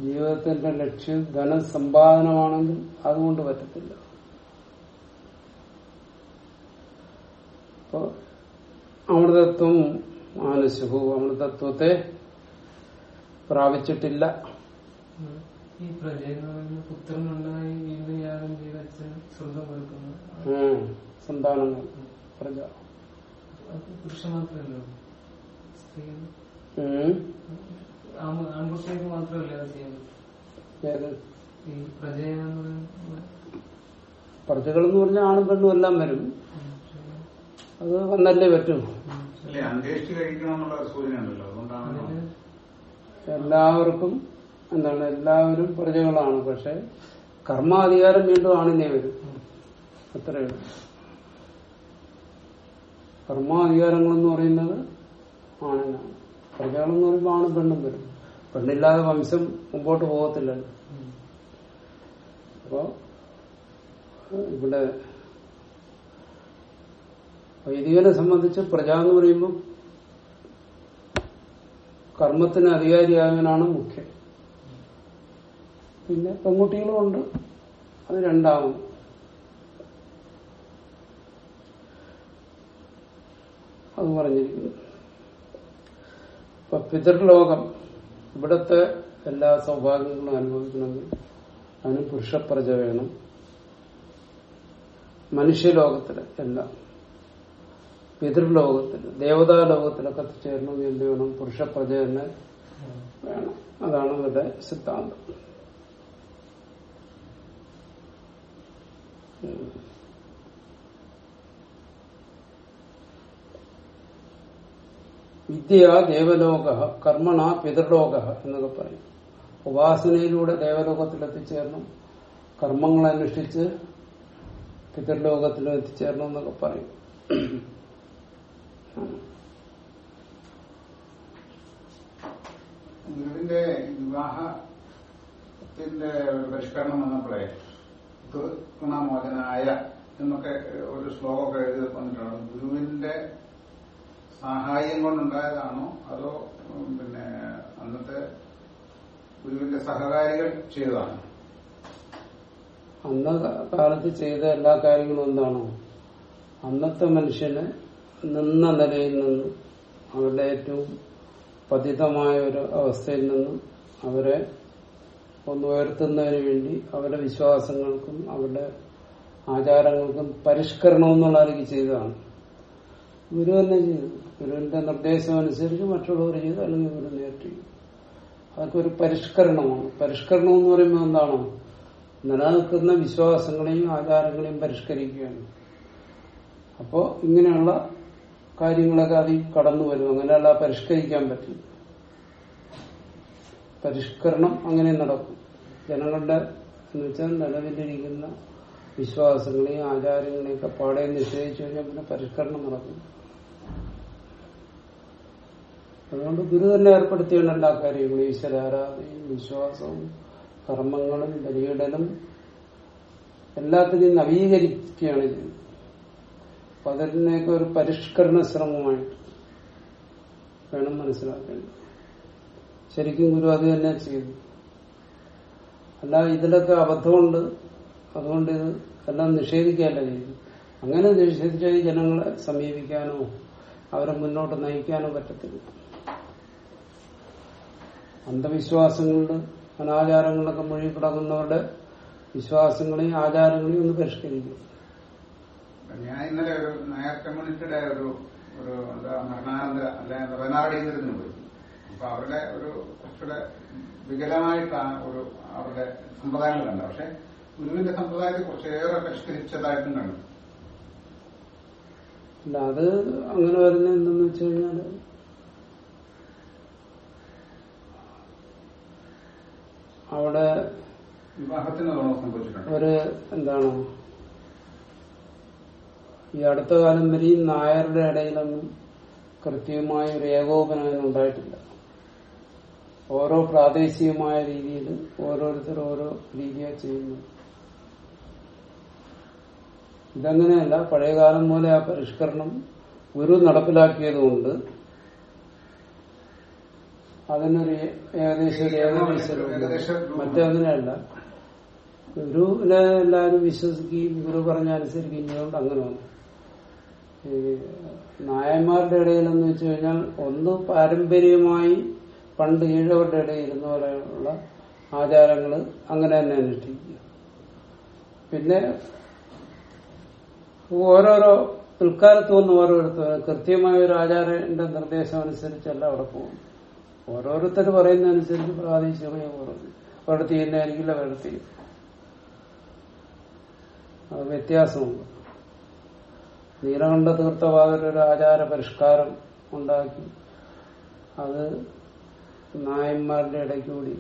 ജീവിതത്തിന്റെ ലക്ഷ്യം ധനസമ്പാദനമാണെങ്കിൽ അതുകൊണ്ട് പറ്റത്തില്ല അപ്പോ അമൃതത്വം ആനുസുഹു അമൃതത്വത്തെ പ്രാപിച്ചിട്ടില്ല. ഈ പ്രജ എന്ന് പറയുന്ന പുത്രനുണ്ടായി വീണ്ടും യാഗം കൊടുക്കുന്നു. സന്താനങ്ങൾ പ്രജ. പുരുഷ മാത്രമല്ലോ സ്ത്രീ ആൺകുട്ടികൾക്ക് മാത്രമല്ല അത് ഈ പ്രജയെന്ന് പ്രജകൾ എന്ന് പറഞ്ഞാൽ ആണും പെണ്ണും എല്ലാം വരും. അത് വന്നല്ലേ പറ്റൂ. അല്ലെ അന്വേഷിച്ച് കഴിക്കണം എന്നുള്ള സൂചനയുണ്ടല്ലോ അതുകൊണ്ടാണ് എല്ലാവർക്കും എന്താണ് എല്ലാവരും പ്രജകളാണ് പക്ഷെ കർമാധികാരം വീണ്ടും ആണിനെ വരും. അത്രയേ ഉള്ളൂ. കർമാധികാരങ്ങൾ എന്ന് പറയുന്നത് ആണിനാണ്. പ്രജകളെന്ന് പറയുമ്പോൾ ആണും പെണ്ണും വരും. പെണ്ണില്ലാതെ വംശം മുമ്പോട്ട് പോകത്തില്ലല്ലോ. അപ്പോ ഇവിടെ വൈദികനെ സംബന്ധിച്ച് പ്രജ എന്ന് പറയുമ്പോൾ കർമ്മത്തിന് അധികാരിയാകാനാണ് മുഖ്യം പിന്നെ പെൺകുട്ടികളും ഉണ്ട്. അത് രണ്ടാവും അത് പറഞ്ഞിരിക്കുന്നു. ഇപ്പൊ പിതൃലോകം ഇവിടത്തെ എല്ലാ സൗഭാഗ്യങ്ങളും അനുഭവിക്കണമെങ്കിൽ അതിന് പുരുഷപ്രജ വേണം. മനുഷ്യലോകത്തിലെ എല്ലാം. പിതൃലോകത്തിൽ ദേവതാ ലോകത്തിലൊക്കെ ചേരണമെങ്കിൽ എന്ത് വേണം പുരുഷ പ്രജ തന്നെ വേണം. അതാണ് ഇവരുടെ സിദ്ധാന്തം. വിദ്യ ദേവലോക കർമ്മണ പിതൃലോക എന്നൊക്കെ പറയും. ഉപാസനയിലൂടെ ദേവലോകത്തിൽ എത്തിച്ചേരണം കർമ്മങ്ങൾ അനുഷ്ഠിച്ച് പിതൃലോകത്തിൽ എത്തിച്ചേരണം എന്നൊക്കെ പറയും. ഗുരുവിന്റെ വിവാഹത്തിന്റെ പരിഷ്കരണം വന്നപ്പോഴേ ഗുണമോചനായ എന്നൊക്കെ ഒരു ശ്ലോകമൊക്കെ എഴുതി വന്നിട്ടുണ്ട്. ഗുരുവിന്റെ സഹായം കൊണ്ടുണ്ടായതാണോ? അതോ പിന്നെ അന്നത്തെ ഗുരുവിന്റെ സഹകാരികൾ ചെയ്തതാണോ? അന്ന കാലത്ത് ചെയ്ത എല്ലാ കാര്യങ്ങളും എന്താണോ? അന്നത്തെ മനുഷ്യന് നിന്ന നിലയിൽ നിന്നും അവരുടെ ഏറ്റവും പതിതമായ ഒരു അവസ്ഥയിൽ നിന്നും അവരെ ഒന്ന് ഉയർത്തുന്നതിന് വേണ്ടി അവരുടെ വിശ്വാസങ്ങൾക്കും അവരുടെ ആചാരങ്ങൾക്കും പരിഷ്കരണം എന്നുള്ള ചെയ്തതാണ്. ഗുരു തന്നെ ചെയ്തു. ഗുരുവിന്റെ നിർദ്ദേശം അനുസരിച്ച് മറ്റുള്ളവർ ചെയ്തു അല്ലെങ്കിൽ ഗുരു നേരിട്ട് അതൊക്കെ ഒരു പരിഷ്കരണമാണ്. പരിഷ്കരണം എന്ന് പറയുമ്പോൾ എന്താണ്? നിലനിൽക്കുന്ന വിശ്വാസങ്ങളെയും ആചാരങ്ങളെയും പരിഷ്കരിക്കുകയാണ്. അപ്പോ ഇങ്ങനെയുള്ള കാര്യങ്ങളൊക്കെ അതിൽ കടന്നു വരും. അങ്ങനെയുള്ള പരിഷ്കരിക്കാൻ പറ്റും. പരിഷ്കരണം അങ്ങനെ നടക്കും. ജനങ്ങളുടെ എന്ന് വെച്ചാൽ നിലവിലിരിക്കുന്ന വിശ്വാസങ്ങളെയും ആചാരങ്ങളെയും ഒക്കെ പാടെ നിശ്ചയിച്ചു കഴിഞ്ഞാൽ പിന്നെ പരിഷ്കരണം നടക്കും. അതുകൊണ്ട് ഗുരു തന്നെ ഏർപ്പെടുത്തിയാണ് എല്ലാ കാര്യങ്ങളും ഈശ്വരാരാധനയും വിശ്വാസവും കർമ്മങ്ങളും ബലിയിടലും എല്ലാത്തിനെയും നവീകരിക്കുകയാണ് ചെയ്യുന്നത്. അപ്പൊ അതിനെയൊക്കെ ഒരു പരിഷ്കരണ ശ്രമമായിട്ട് വേണം മനസ്സിലാക്കേണ്ടത് ശരിക്കും ഗുരു അത് തന്നെ ചെയ്തു അല്ല ഇതിലൊക്കെ അബദ്ധമുണ്ട്. അതുകൊണ്ട് ഇത് എല്ലാം നിഷേധിക്കാനല്ല ചെയ്തു അങ്ങനെ നിഷേധിച്ചാൽ ജനങ്ങളെ സമീപിക്കാനോ അവരെ മുന്നോട്ട് നയിക്കാനോ പറ്റത്തില്ല. അന്ധവിശ്വാസങ്ങളുടെ അനാചാരങ്ങളൊക്കെ മുഴുകി കിടക്കുന്നവരുടെ വിശ്വാസങ്ങളെയും ആചാരങ്ങളെയും ഒന്ന് പരിഷ്കരിക്കും. ഞാൻ ഇന്നലെ ഒരു നായർ കമ്മ്യൂണിറ്റിയുടെ ഒരു ഒരു എന്താ മരണാനന്ദ അല്ലെ പതിനാറ് ഇരുന്ന് പോയി. അപ്പൊ അവരുടെ ഒരു കുറച്ചുകൂടെ വികലമായിട്ടാണ് ഒരു അവരുടെ സമ്പ്രദായങ്ങൾ കണ്ടത്. പക്ഷെ ഗുരുവിന്റെ സമ്പ്രദായത്തെ കുറച്ചേറെ പരിഷ്കരിച്ചതായിട്ടും കണ്ടു. അല്ല അത് അങ്ങനെ വരുന്ന എന്തെന്ന് വെച്ച് കഴിഞ്ഞാൽ? അവിടെ വിവാഹത്തിന് സംഭവിച്ചിട്ടുണ്ട്. ഒരു എന്താണ്? ഈ അടുത്ത കാലം വരെയും നായരുടെ ഇടയിലൊന്നും കൃത്യമായ ഒരു ഏകോപനം ഉണ്ടായിട്ടില്ല ഓരോ പ്രാദേശികമായ രീതിയിൽ ഓരോരുത്തർ ഓരോ രീതിയാണ് ചെയ്യുന്നത് ഇതങ്ങനെയല്ല പഴയകാലം പോലെ ആ പരിഷ്കരണം ഗുരു നടപ്പിലാക്കിയതുകൊണ്ട് അതിനൊരു ഏകദേശം ഒരു ഏകദേശ മറ്റങ്ങനെയല്ല ഗുരുവിനെ എല്ലാവരും വിശ്വസിക്കുകയും ഗുരു പറഞ്ഞ അനുസരിക്കുകയും ചെയ്യുകൊണ്ട് അങ്ങനെ വന്നു. ഈ നായന്മാരുടെ ഇടയിലെന്ന് വെച്ച് കഴിഞ്ഞാൽ ഒന്ന് പാരമ്പര്യമായി പണ്ട് ഈഴവരുടെ ഇടയിൽ ഇരുന്ന പോലെയുള്ള ആചാരങ്ങൾ അങ്ങനെ തന്നെ അനുഷ്ഠിക്കുക. പിന്നെ ഓരോരോ പിൽക്കാലത്ത് വന്ന് ഓരോരുത്തർ കൃത്യമായ ഒരു ആചാരന്റെ നിർദ്ദേശം അനുസരിച്ചല്ല അവിടെ പോകും ഓരോരുത്തർ പറയുന്നതനുസരിച്ച് പ്രാദേശികമായി പോകുന്നു അവിടെ തീരുന്നതായിരിക്കില്ല വേറെ തീരും വ്യത്യാസമുണ്ട്. നീലകണ്ഠ തീർത്ഥവാദർ ഒരു ആചാര പരിഷ്കാരം ഉണ്ടാക്കി. അത് നായന്മാരുടെ ഇടയ്ക്കൂടി.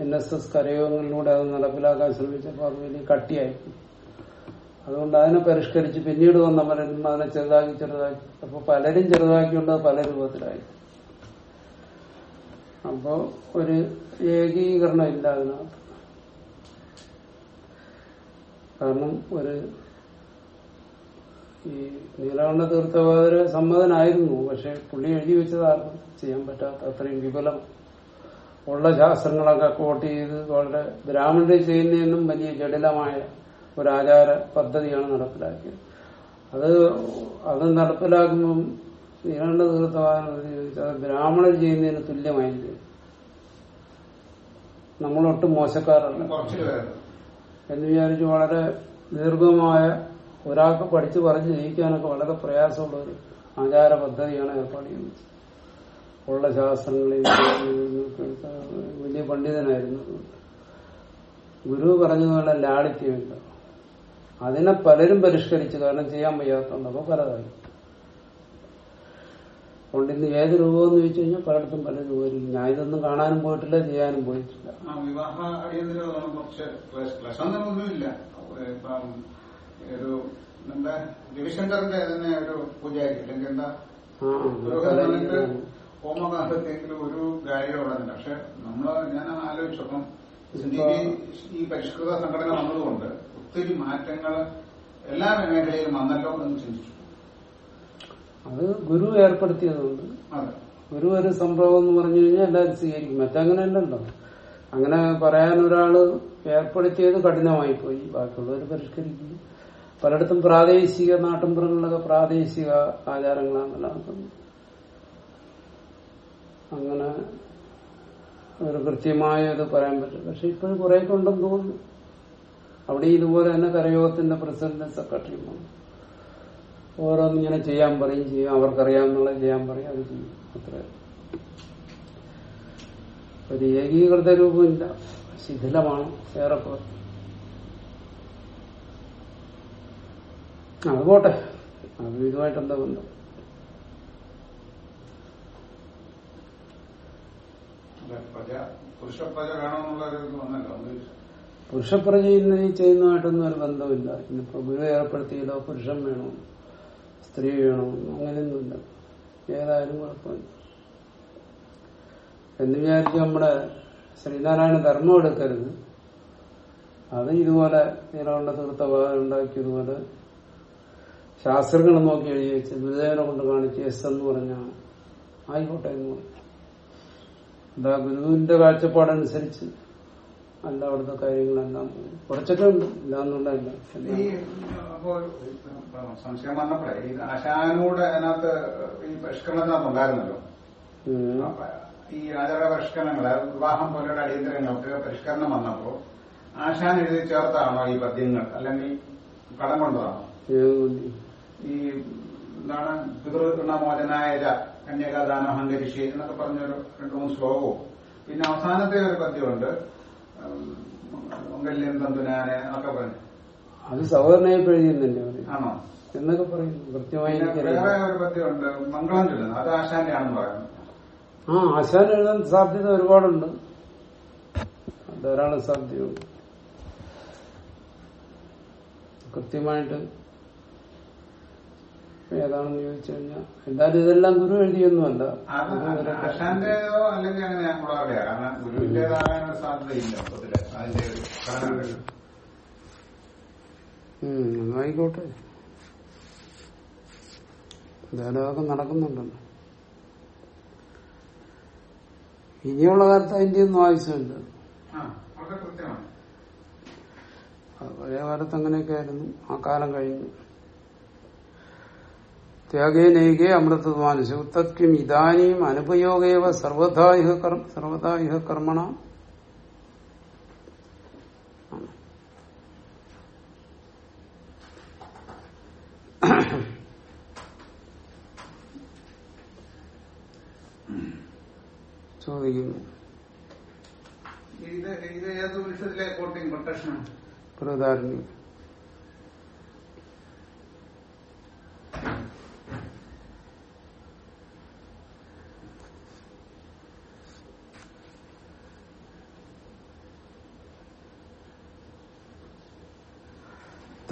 എൻ എസ് എസ് കരയോഗങ്ങളിലൂടെ അത് നടപ്പിലാക്കാൻ ശ്രമിച്ചപ്പോൾ അത് വലിയ കട്ടിയായി. അതുകൊണ്ട് അതിനെ പരിഷ്കരിച്ച് പിന്നീട് വന്ന പലരും അതിനെ ചെറുതാക്കി ചെറുതാക്കി. അപ്പൊ പലരും ചെറുതാക്കിയുണ്ട് പല രൂപത്തിലായി. അപ്പോ ഒരു ഏകീകരണം ഇല്ല അതിനകത്ത്. കാരണം ഒരു ഈ നീലകണ്ഠ തീർത്ഥവാദര സമ്മതനായിരുന്നു പക്ഷെ പുള്ളി എഴുതി വെച്ചതാർക്കും ചെയ്യാൻ പറ്റാത്ത അത്രയും വിപുലം ഉള്ള ശാസ്ത്രങ്ങളൊക്കെ കോട്ട് ചെയ്ത് വളരെ ബ്രാഹ്മണർ ചെയ്യുന്നതിനും വലിയ ജടിലമായ ഒരു ആചാര പദ്ധതിയാണ് നടപ്പിലാക്കിയത്. അത് അത് നടപ്പിലാക്കുമ്പം നീലകണ്ഠ തീർത്ഥവാദന അത് ബ്രാഹ്മണർ ചെയ്യുന്നതിന് തുല്യമായിരിക്കും. നമ്മളൊട്ടും മോശക്കാരല്ല. എന്ന് വിചാരിച്ച് വളരെ ദീർഘമായ ഒരാൾക്ക് പഠിച്ചു പറഞ്ഞ് ജയിക്കാനൊക്കെ വളരെ പ്രയാസമുള്ള ഒരു ആചാര പദ്ധതിയാണ് ഏർപ്പാട് ചെയ്യുന്നത്. ഉള്ള ശാസ്ത്രങ്ങളിൽ വലിയ പണ്ഡിതനായിരുന്നു. ഗുരു പറഞ്ഞതുപോലെ ലാളിത്യമില്ല അതിനെ പലരും പരിഷ്കരിച്ചു. കാരണം ചെയ്യാൻ വയ്യാത്തതുകൊണ്ട്. അപ്പൊ പലതായി. അതുകൊണ്ട് ഇന്ന് ഏത് രൂപമെന്ന് ചോദിച്ചു കഴിഞ്ഞാൽ പലയിടത്തും പല രൂപമായിരിക്കും. ഞാൻ ഇതൊന്നും കാണാനും പോയിട്ടില്ല ചെയ്യാനും പോയിട്ടില്ല. വിവാഹ അടിയന്തരമാണ് കുറച്ച് ഒരു എന്താ രവിശങ്കറിന്റെ തന്നെ ഒരു അല്ലെങ്കിൽ എന്താ. ഹോമകാലത്തെങ്കിലും ഒരു കാര്യം പക്ഷെ നമ്മൾ ഞാൻ ആലോചിച്ചപ്പം ഈ പരിഷ്കൃത സംഘടന വന്നതുകൊണ്ട് ഒത്തിരി മാറ്റങ്ങൾ എല്ലാ മേഖലയിലും വന്നല്ലോ എന്ന് ചിന്തിച്ചു. അത് ഗുരു ഏർപ്പെടുത്തിയതുകൊണ്ട് ഗുരു ഒരു സംഭവം എന്ന് പറഞ്ഞു കഴിഞ്ഞാൽ എല്ലാവരും സ്വീകരിക്കും. മറ്റങ്ങനെ അല്ലല്ലോ അങ്ങനെ പറയാൻ ഒരാൾ ഏർപ്പെടുത്തിയത് കഠിനമായി പോയി. ബാക്കിയുള്ളവർ പരിഷ്കരിക്കും പലയിടത്തും പ്രാദേശിക നാട്ടിൻപുറങ്ങളിലൊക്കെ പ്രാദേശിക ആചാരങ്ങളാണ് നിലനിൽക്കുന്നത് അങ്ങനെ ഒരു കൃത്യമായ ഇത് പറയാൻ പറ്റും പക്ഷെ ഇപ്പോഴും കുറെ കൊണ്ടെന്ന് തോന്നുന്നു. അവിടെ ഇതുപോലെ തന്നെ കരയോഗത്തിന്റെ പ്രസിഡന്റ് സെക്രട്ടറിയും വന്നു ഓരോന്നിങ്ങനെ ചെയ്യാൻ പറയും ചെയ്യും. അവർക്കറിയാമെന്നുള്ളത് ചെയ്യാൻ പറയും അത് ചെയ്യും. അത്ര. ഒരു ഏകീകൃത രൂപമില്ല. ശിഥിലമാണ് വേറെ അത് പോട്ടെ. അത് ഇതുമായിട്ട് എന്താ ബന്ധം? പുരുഷപ്രജ ചെയ്യുന്നതായിട്ടൊന്നും ഒരു ബന്ധമില്ല ഇന്നിപ്പോ ഗുരു ഏർപ്പെടുത്തിയല്ലോ പുരുഷൻ വേണോ? സ്ത്രീ വേണം അങ്ങനെയൊന്നുമില്ല. ഏതായാലും കുഴപ്പമില്ല. എന്ന് വിചാരിച്ച് നമ്മുടെ ശ്രീനാരായണ ധർമ്മം എടുക്കരുത്. അത് ഇതുപോലെ നിലകൊണ്ട ഉണ്ടാക്കി ഉണ്ടാക്കിയതുപോലെ ശാസ്ത്രങ്ങൾ നോക്കി എഴുതി വെച്ച് ഗുരുദേവനെ കൊണ്ട് കാണിച്ച് എസ് എന്ന് പറഞ്ഞ ആയിക്കോട്ടെ എന്ന് പറഞ്ഞു. എന്താ ഗുരുവിന്റെ കാഴ്ചപ്പാടനുസരിച്ച് അല്ല അവിടുത്തെ കാര്യങ്ങളെല്ലാം കുറച്ചൊക്കെ ഉണ്ട് ഇല്ലാന്നുള്ളതല്ല സംശയം വന്നപ്പോഴേ ഈ ആശാനൂടെ അതിനകത്ത് ഈ പരിഷ്കരണം ഉണ്ടായിരുന്നല്ലോ? ഈ ആചാര പരിഷ്കരണങ്ങൾ വിവാഹം പോലെയുള്ള അടിയന്തരങ്ങൾക്ക് പരിഷ്കരണം വന്നപ്പോ ആശാൻ എഴുതി ചേർത്താണോ ഈ പദ്യങ്ങൾ? അല്ലെങ്കിൽ കടം കൊണ്ടതാണോ? ഈ എന്താണ് പിതൃഗുണമോചനായ കന്യകാദാനം അഹങ്കരിഷി എന്നൊക്കെ പറഞ്ഞൊരു രണ്ടു മൂന്ന് ശ്ലോകവും. പിന്നെ അവസാനത്തെ ഒരു പദ്യമുണ്ട് മംഗല്യം തന്തുനാനെ എന്നൊക്കെ പറഞ്ഞു അത് സഹോദരനായി എഴുതിയെന്നല്ലേ പറയും ആണോ? എന്നൊക്കെ പറയുന്നു കൃത്യമായി പിന്നെ എനിക്കറിയാം വേറെ ഒരു പദ്യമുണ്ട് മംഗളം ചൊല്ലുന്നു അത് ആശാന്റെ ആണെന്ന് പറയുന്നു. ആ ആശാൻ എഴുതാൻ സാധ്യത ഒരുപാടുണ്ട്. ധാരാളം സാധ്യതയുണ്ട്. കൃത്യമായിട്ട് ഏതാണെന്ന് ചോദിച്ചു കഴിഞ്ഞാൽ എന്തായാലും ഇതെല്ലാം ഗുരു എഴുതിയൊന്നുമല്ല. എന്നായിക്കോട്ടെ എന്തായാലും അതൊക്കെ നടക്കുന്നുണ്ടല്ലോ. ഇനിയുള്ള കാലത്ത് അതിന്റെ ഒന്നും ആവശ്യമില്ല. ആ വളരെ കൃത്യമാണ്. അത് പഴയ കാലത്ത് അങ്ങനെയൊക്കെ ആയിരുന്നു. ആ കാലം കഴിഞ്ഞു. ത്യാഗേനൈകേ അമൃതമാനുഷു തത്വം ഇതാനും അനുപയോഗേവ സർവദായിഹ കർമ്മ സർവദായിഹ കർമ്മണ ചോദിക്കുന്നു. ഇത് ഇത് ഏത് വിഷയത്തിലെ കോട്ടിങ് കൊട്ടേഷനാണ് പ്രധാരണി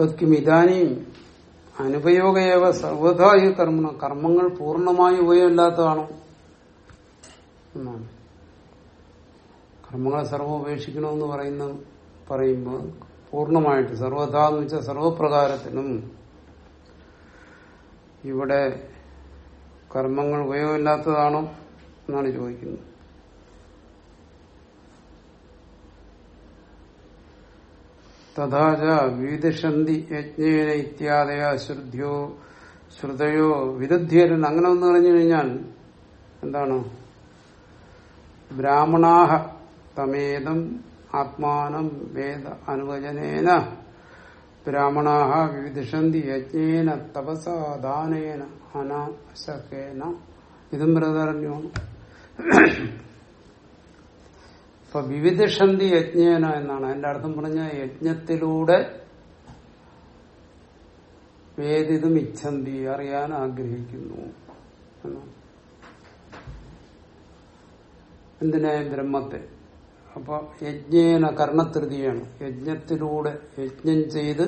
തത്കിമിതാനിയും അനുപയോഗയേവ സർവഥാ ഈ കർമ്മ കർമ്മങ്ങൾ പൂർണമായി ഉപയോഗമില്ലാത്തതാണോ? എന്നാണ്. കർമ്മങ്ങളെ സർവം ഉപേക്ഷിക്കണമെന്ന് പറയുന്ന പറയുമ്പോൾ പൂർണമായിട്ട് സർവതാന്ന് വെച്ചാൽ സർവപ്രകാരത്തിനും ഇവിടെ കർമ്മങ്ങൾ ഉപയോഗമില്ലാത്തതാണോ എന്നാണ് ചോദിക്കുന്നത്. തഥാച യജ്ഞേന ഇത്യാദയ ശ്രുദ്ധ്യോ ശ്രുതയോ വിരുദ്ധ്യരൻ അങ്ങനെ ഒന്ന് പറഞ്ഞു കഴിഞ്ഞാൽ എന്താണ്? ബ്രാഹ്മണാഹ തമേദം ആത്മാനം വേദ അനുവചനേന ബ്രാഹ്മണാഹ വിദിഷന്തി യജ്ഞേന തപസ ദാനേന അനാശകേന ഇതും ബൃഹദാരണ്യമാണ് ഇപ്പൊ വിവിധിഷന്തി യജ്ഞേന എന്നാണ്. എന്റെ അർത്ഥം പറഞ്ഞ യജ്ഞത്തിലൂടെ വേദിതും ഇച്ഛന്തി അറിയാൻ ആഗ്രഹിക്കുന്നു. എന്തിനായ എന്തിനാ ബ്രഹ്മത്തെ? അപ്പൊ യജ്ഞേന കർണതൃതിയാണ്. യജ്ഞത്തിലൂടെ യജ്ഞം ചെയ്ത്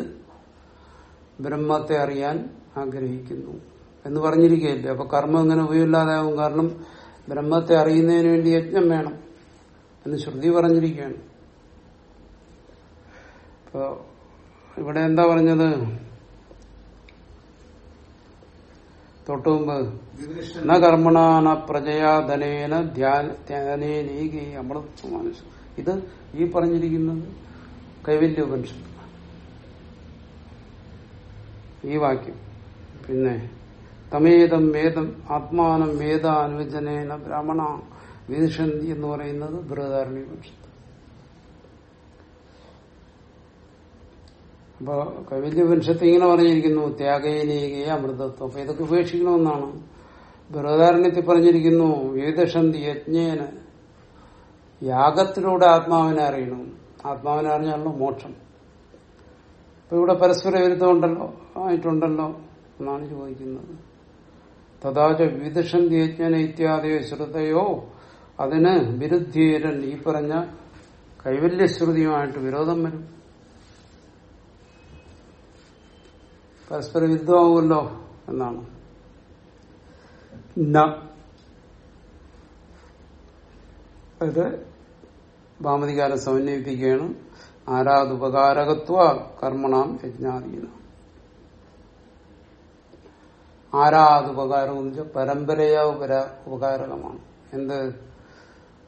ബ്രഹ്മത്തെ അറിയാൻ ആഗ്രഹിക്കുന്നു എന്ന് പറഞ്ഞിരിക്കുകയല്ലേ? അപ്പൊ കർമ്മം ഇങ്ങനെ ഉപയോഗില്ലാതാവും കാരണം ബ്രഹ്മത്തെ അറിയുന്നതിന് വേണ്ടി യജ്ഞം വേണം. എന്ന് ശ്രുതി പറഞ്ഞിരിക്കുകയാണ്. ഇപ്പൊ ഇവിടെ എന്താ പറഞ്ഞത്? തൊട്ടുമുമ്പ് ന കർമ്മണാന പ്രജയാ ധനേന ധ്യാനേനീകി അമൃതമാനുഷ ഇത് ഈ പറഞ്ഞിരിക്കുന്നത് കൈവല്യ ഉപനിഷത്ത്. ഈ വാക്യം. പിന്നെ തമേതം വേദം ആത്മാനം വേദ അനുവചനേന ബ്രാഹ്മണ. വിദിഷന്തി എന്ന് പറയുന്നത് ബൃഹധാരണി പക്ഷത്ത് അപ്പൊ കൈവല്യ ഉപനിഷത്ത് ഇങ്ങനെ പറഞ്ഞിരിക്കുന്നു ത്യാഗേനീകയെ അമൃതത്വം. അപ്പൊ ഇതൊക്കെ ഉപേക്ഷിക്കണമെന്നാണ്. ബൃഹധാരണ്യത്തിൽ പറഞ്ഞിരിക്കുന്നു വേദഷന്തി യജ്ഞേന യാഗത്തിലൂടെ ആത്മാവിനെ അറിയണം. ആത്മാവിനെ അറിഞ്ഞാണല്ലോ മോക്ഷം. അപ്പൊ ഇവിടെ പരസ്പര വിരുദ്ധമുണ്ടല്ലോ ആയിട്ടുണ്ടല്ലോ എന്നാണ് ചോദിക്കുന്നത്. തഥാച വിവിധഷന്തി യജ്ഞന ഇത്യാദിയോ ശ്രുതയോ അതിന് വിരുദ്ധീരൻ ഈ പറഞ്ഞ കൈവല്യശ്രുതിയുമായിട്ട് വിരോധം വരും. പരസ്പര വിരുദ്ധമാവുമല്ലോ എന്നാണ് ഇത് ഭാമതികാരം സമന്വയിപ്പിക്കുകയാണ്. ആരാധുപകാരകത്വ കർമ്മണാം യജ്ഞാധീന ആരാധുപകാരം എന്ന് വെച്ചാൽ പരമ്പരയാ ഉപകാരകമാണ്. എന്ത്?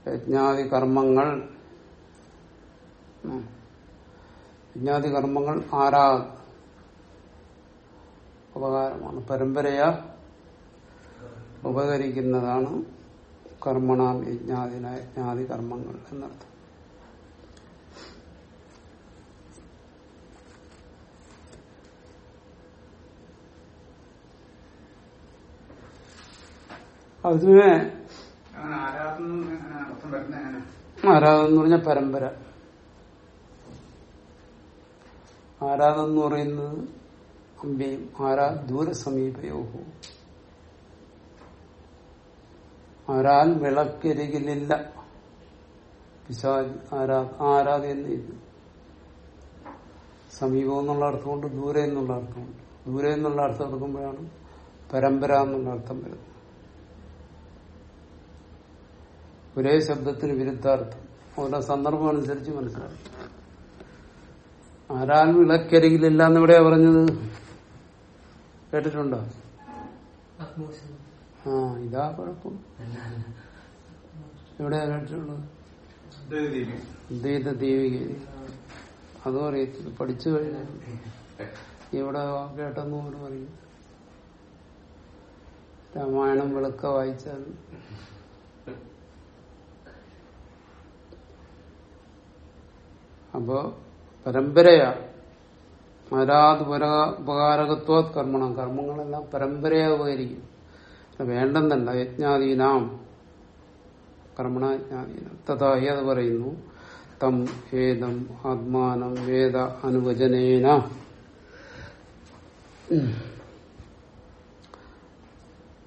യജ്ഞാദി കർമ്മങ്ങൾ. യജ്ഞാദി കർമ്മങ്ങൾ ആരാ ഉപകാരമാണ് പരമ്പരയ ഉപകരിക്കുന്നതാണ് കർമ്മണാം യജ്ഞാദിന യജ്ഞാദി കർമ്മങ്ങൾ എന്നർത്ഥം അതിനെ അങ്ങനെ ആരാധന അങ്ങനെ അർത്ഥം വരുന്ന എങ്ങനെ ആരാധന എന്ന് പറഞ്ഞ പരമ്പര. ആരാധന എന്ന് പറയുന്നത് അമ്പയും ആരാ ദൂരസമീപയോഹു. ആരാൽ വിളക്കരികിലില്ല പിശാജ് ആരാ ആരാധ എന്ന് ഇത് സമീപം എന്നുള്ള അർത്ഥമുണ്ട് ദൂരെ എന്നുള്ള അർത്ഥമുണ്ട് ദൂരെ എന്നുള്ള അർത്ഥം എടുക്കുമ്പോഴാണ് പരമ്പര എന്നുള്ള അർത്ഥം വരുന്നത്. ഒരേ ശബ്ദത്തിന് വിരുദ്ധാർത്ഥം. ഓരോ സന്ദർഭം അനുസരിച്ച് മനസ്സിലാക്കും. ആരാൽ വിളക്കരികിലില്ല എന്നിവിടെയാ പറഞ്ഞത്? കേട്ടിട്ടുണ്ടോ? ആ ഇതാ കുഴപ്പം. എവിടെയാ കേട്ടിട്ടുള്ളത്? അദ്വൈത ദീപിക അതും അറിയത്തില്ല. പഠിച്ചു കഴിഞ്ഞാൽ ഇവിടെ കേട്ടെന്ന് പോലും പറയും. രാമായണം വിളക്ക വായിച്ചാൽ അപ്പോ പരമ്പരയാ. ആരാത് ഉപകാരകത്വ കർമ്മണം. കർമ്മങ്ങളെല്ലാം പരമ്പരയാ ഉപകരിക്കും വേണ്ടെന്നല്ല. യജ്ഞാദീനാം. കർമ്മണജ്ഞാദീനം തഥാഹി അത് പറയുന്നു. തം ഏതം ആത്മാനം വേദ അനുവചനേന.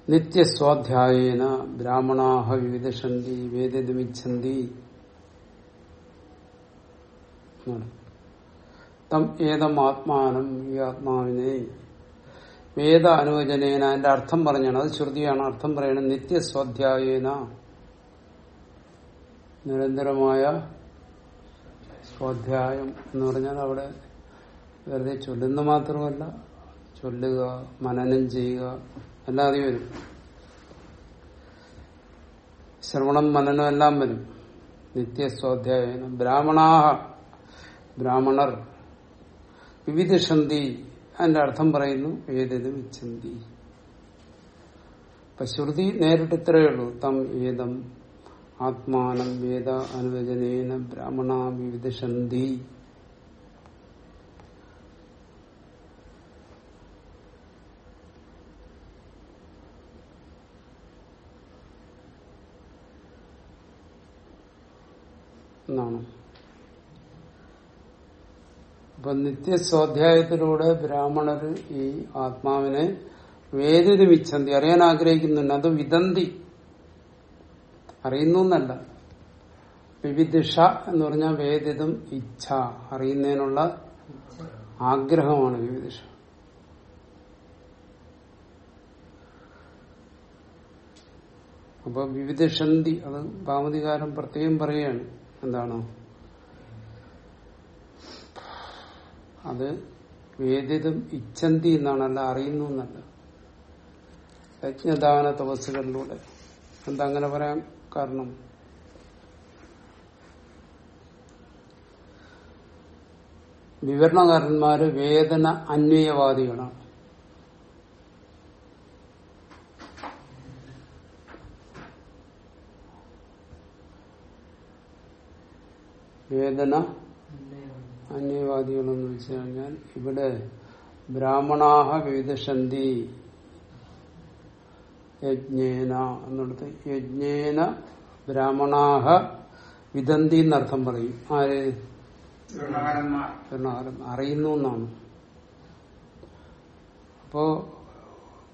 നിത്യസ്വാധ്യായേന. ബ്രാഹ്മണാഹ വിവിധന്തി വേദമിച്ഛന്തി തം ഏതം ആത്മാനം ഈ ആത്മാവിനെ? വേദ അനുവചനേന അതിന്റെ അർത്ഥം പറഞ്ഞാണ്. അത് ശ്രുതിയാണ്. അർത്ഥം പറയണത് നിത്യസ്വാധ്യായേന. നിരന്തരമായ സ്വാധ്യായം എന്ന് പറഞ്ഞാൽ അവിടെ വെറുതെ ചൊല്ലുന്ന മാത്രമല്ല ചൊല്ലുക മനനം ചെയ്യുക എല്ലാതെയും വരും. ശ്രവണം മനനം എല്ലാം വരും. നിത്യസ്വാധ്യായനം. ബ്രാഹ്മണാഹ ബ്രാഹ്മണർ വിവിധിഷന്തി അതിന്റെ അർത്ഥം പറയുന്നു ഏതെന്ന് വിച്ഛന്തി ഇപ്പൊ ശ്രുതി നേരിട്ട് ഇത്രയേ ഉള്ളൂ. തം ഏതം ആത്മാനം വേദ അനുവചനേന ബ്രാഹ്മണ വിവിധശന്തി എന്നാണ്. അപ്പൊ നിത്യസ്വാധ്യായത്തിലൂടെ ബ്രാഹ്മണർ ഈ ആത്മാവിനെ വിച്ഛന്തി അറിയാൻ ആഗ്രഹിക്കുന്നുണ്ട്. അത് വിദന്തി. അറിയുന്നു എന്നല്ല. വിവിധിഷ എന്ന് പറഞ്ഞാൽ വേദിതം ഇച്ഛ. അറിയുന്നതിനുള്ള ആഗ്രഹമാണ് വിവിധിഷ. അപ്പൊ വിവിധിഷന്തി അത് ഭാമതികാരം പ്രത്യേകം പറയുകയാണ്. എന്താണ്? അത് വേദിതം ഇച്ഛന്തി എന്നാണ് അല്ല അറിയുന്നു എന്നല്ല. യജ്ഞദാന തപസ്സുകളിലൂടെ. എന്താ അങ്ങനെ പറയാൻ കാരണം? വിവരണകാരന്മാര് വേദന അന്വയവാദികളാണ്. വേദന അന്യവാദികളെന്ന് വെച്ച് കഴിഞ്ഞാൽ ഇവിടെ ബ്രാഹ്മണാഹ വിവിധ വിവിധന്തി യജ്ഞേന എന്നിടത്ത് യജ്ഞേന ബ്രാഹ്മണാഹ വിദന്തി എന്നർത്ഥം പറയും. ആര്? അറിയുന്നു എന്നാണ്. അപ്പോ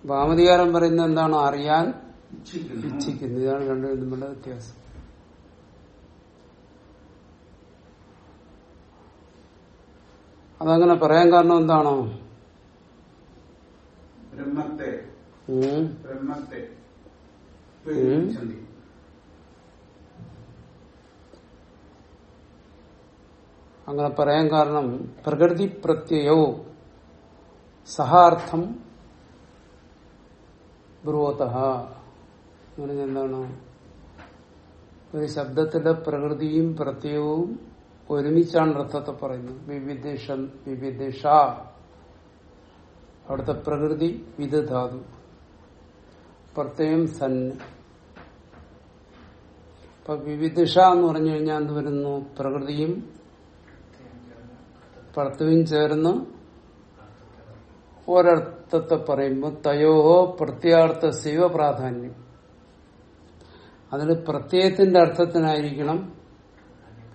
ഭാമതികാരം പറയുന്നത് എന്താണ്? അറിയാൻ ഇച്ഛിക്കുന്നു. ഇച്ഛിക്കുന്നത് ഇതാണ് രണ്ടുപേരും തമ്മിലുള്ള വ്യത്യാസം. അതങ്ങനെ പറയാൻ കാരണം എന്താണോ? ബ്രഹ്മത്തെ. ബ്രഹ്മത്തെ. അങ്ങനെ പറയാൻ കാരണം പ്രകൃതി പ്രത്യയോ സഹാർത്ഥം ബ്രുവത എന്താണ്? ഒരു ശബ്ദത്തിന്റെ പ്രകൃതിയും പ്രത്യയവും ഒരുമിച്ചാണ് അർത്ഥത്തെ പറയുന്നത്. വിവിധിഷ വിവിധിഷ. അവിടുത്തെ പ്രകൃതി വിധധാതു പ്രത്യേകം സന്ന് ഇപ്പൊ വിവിധിഷ എന്ന് പറഞ്ഞു കഴിഞ്ഞാൽ എന്ത് വരുന്നു? പ്രകൃതിയും പ്രത്യവും ചേർന്ന് ഒരർത്ഥത്തെ പറയുമ്പോൾ തയോഹോ പ്രത്യാർത്ഥ ശിവ പ്രാധാന്യം. അതിൽ പ്രത്യയത്തിന്റെ അർത്ഥത്തിനായിരിക്കണം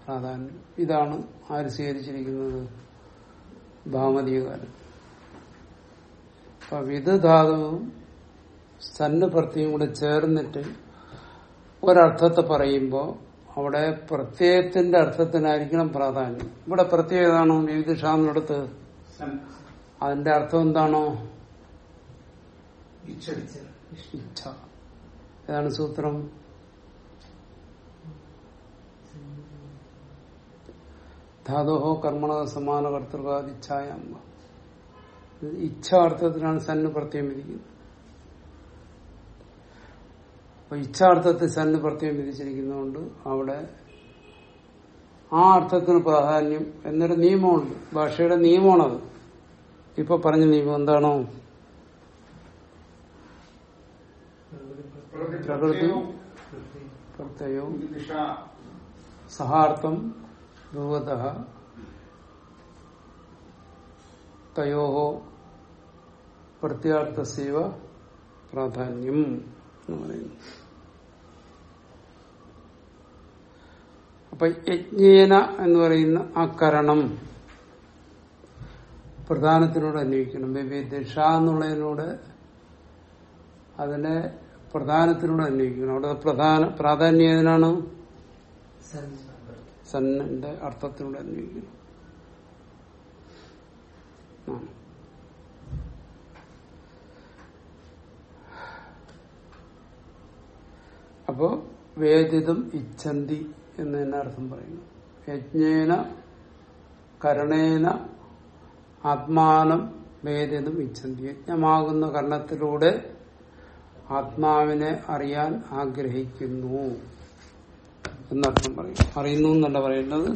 പ്രാധാന്യം. ഇതാണ് ആര് സ്വീകരിച്ചിരിക്കുന്നത്? ഭാമതീകാരം അപ്പൊ വിധ ധാതുവും സന്ന് കൂടെ ചേർന്നിട്ട് ഒരർത്ഥത്തെ പറയുമ്പോൾ അവിടെ പ്രത്യയത്തിന്റെ അർത്ഥത്തിനായിരിക്കണം പ്രാധാന്യം. ഇവിടെ പ്രത്യയം ഏതാണോ? വിവിധിഷാന്നിടത്ത് സൻ അതിന്റെ അർത്ഥം എന്താണോ? ഇച്ഛ. ഏതാണ് സൂത്രം. ധാതുഹോ കർമ്മണ സമാന കർത്തൃകാതിച്ഛായ ഇച്ഛ അർത്ഥത്തിലാണ് സന്ന് പ്രത്യം വിധിക്കുന്നത് അപ്പൊ ഇച്ഛാർത്ഥത്തിൽ സന്ന് പ്രത്യം വിധിച്ചിരിക്കുന്നതുകൊണ്ട് അവിടെ ആ അർത്ഥത്തിന് പ്രാധാന്യം എന്നൊരു നിയമമുണ്ട്. ഭാഷയുടെ നിയമമാണത്. ഇപ്പൊ പറഞ്ഞ നിയമം എന്താണോ? പ്രകൃതി പ്രത്യയവും സഹാർത്ഥം തയോ പ്രത്യാർത്ഥസീവ പ്രാധാന്യം അപ്പൊ യജ്ഞേന എന്ന് പറയുന്ന ആ കരണം പ്രധാനത്തിനോട് അന്വയിക്കണം ദിഷ എന്നുള്ളതിനോട് അതിനെ പ്രധാനത്തിനോട് അന്വയിക്കണം അവിടെ പ്രധാന പ്രാധാന്യം ഏതിനാണ്? സന്നിന്റെ അർത്ഥത്തിലൂടെ അന്വേഷിക്കുന്നു. അപ്പോ വേദിതം ഇച്ഛന്തി എന്ന് തന്നെ അർത്ഥം പറയുന്നു. യജ്ഞേന കരണേന ആത്മാനം വേദിതം ഇച്ഛന്തി. യജ്ഞമാകുന്ന കർണത്തിലൂടെ ആത്മാവിനെ അറിയാൻ ആഗ്രഹിക്കുന്നു. എന്നർത്ഥം പറയും അറിയുന്നു എന്നല്ല പറയേണ്ടത്.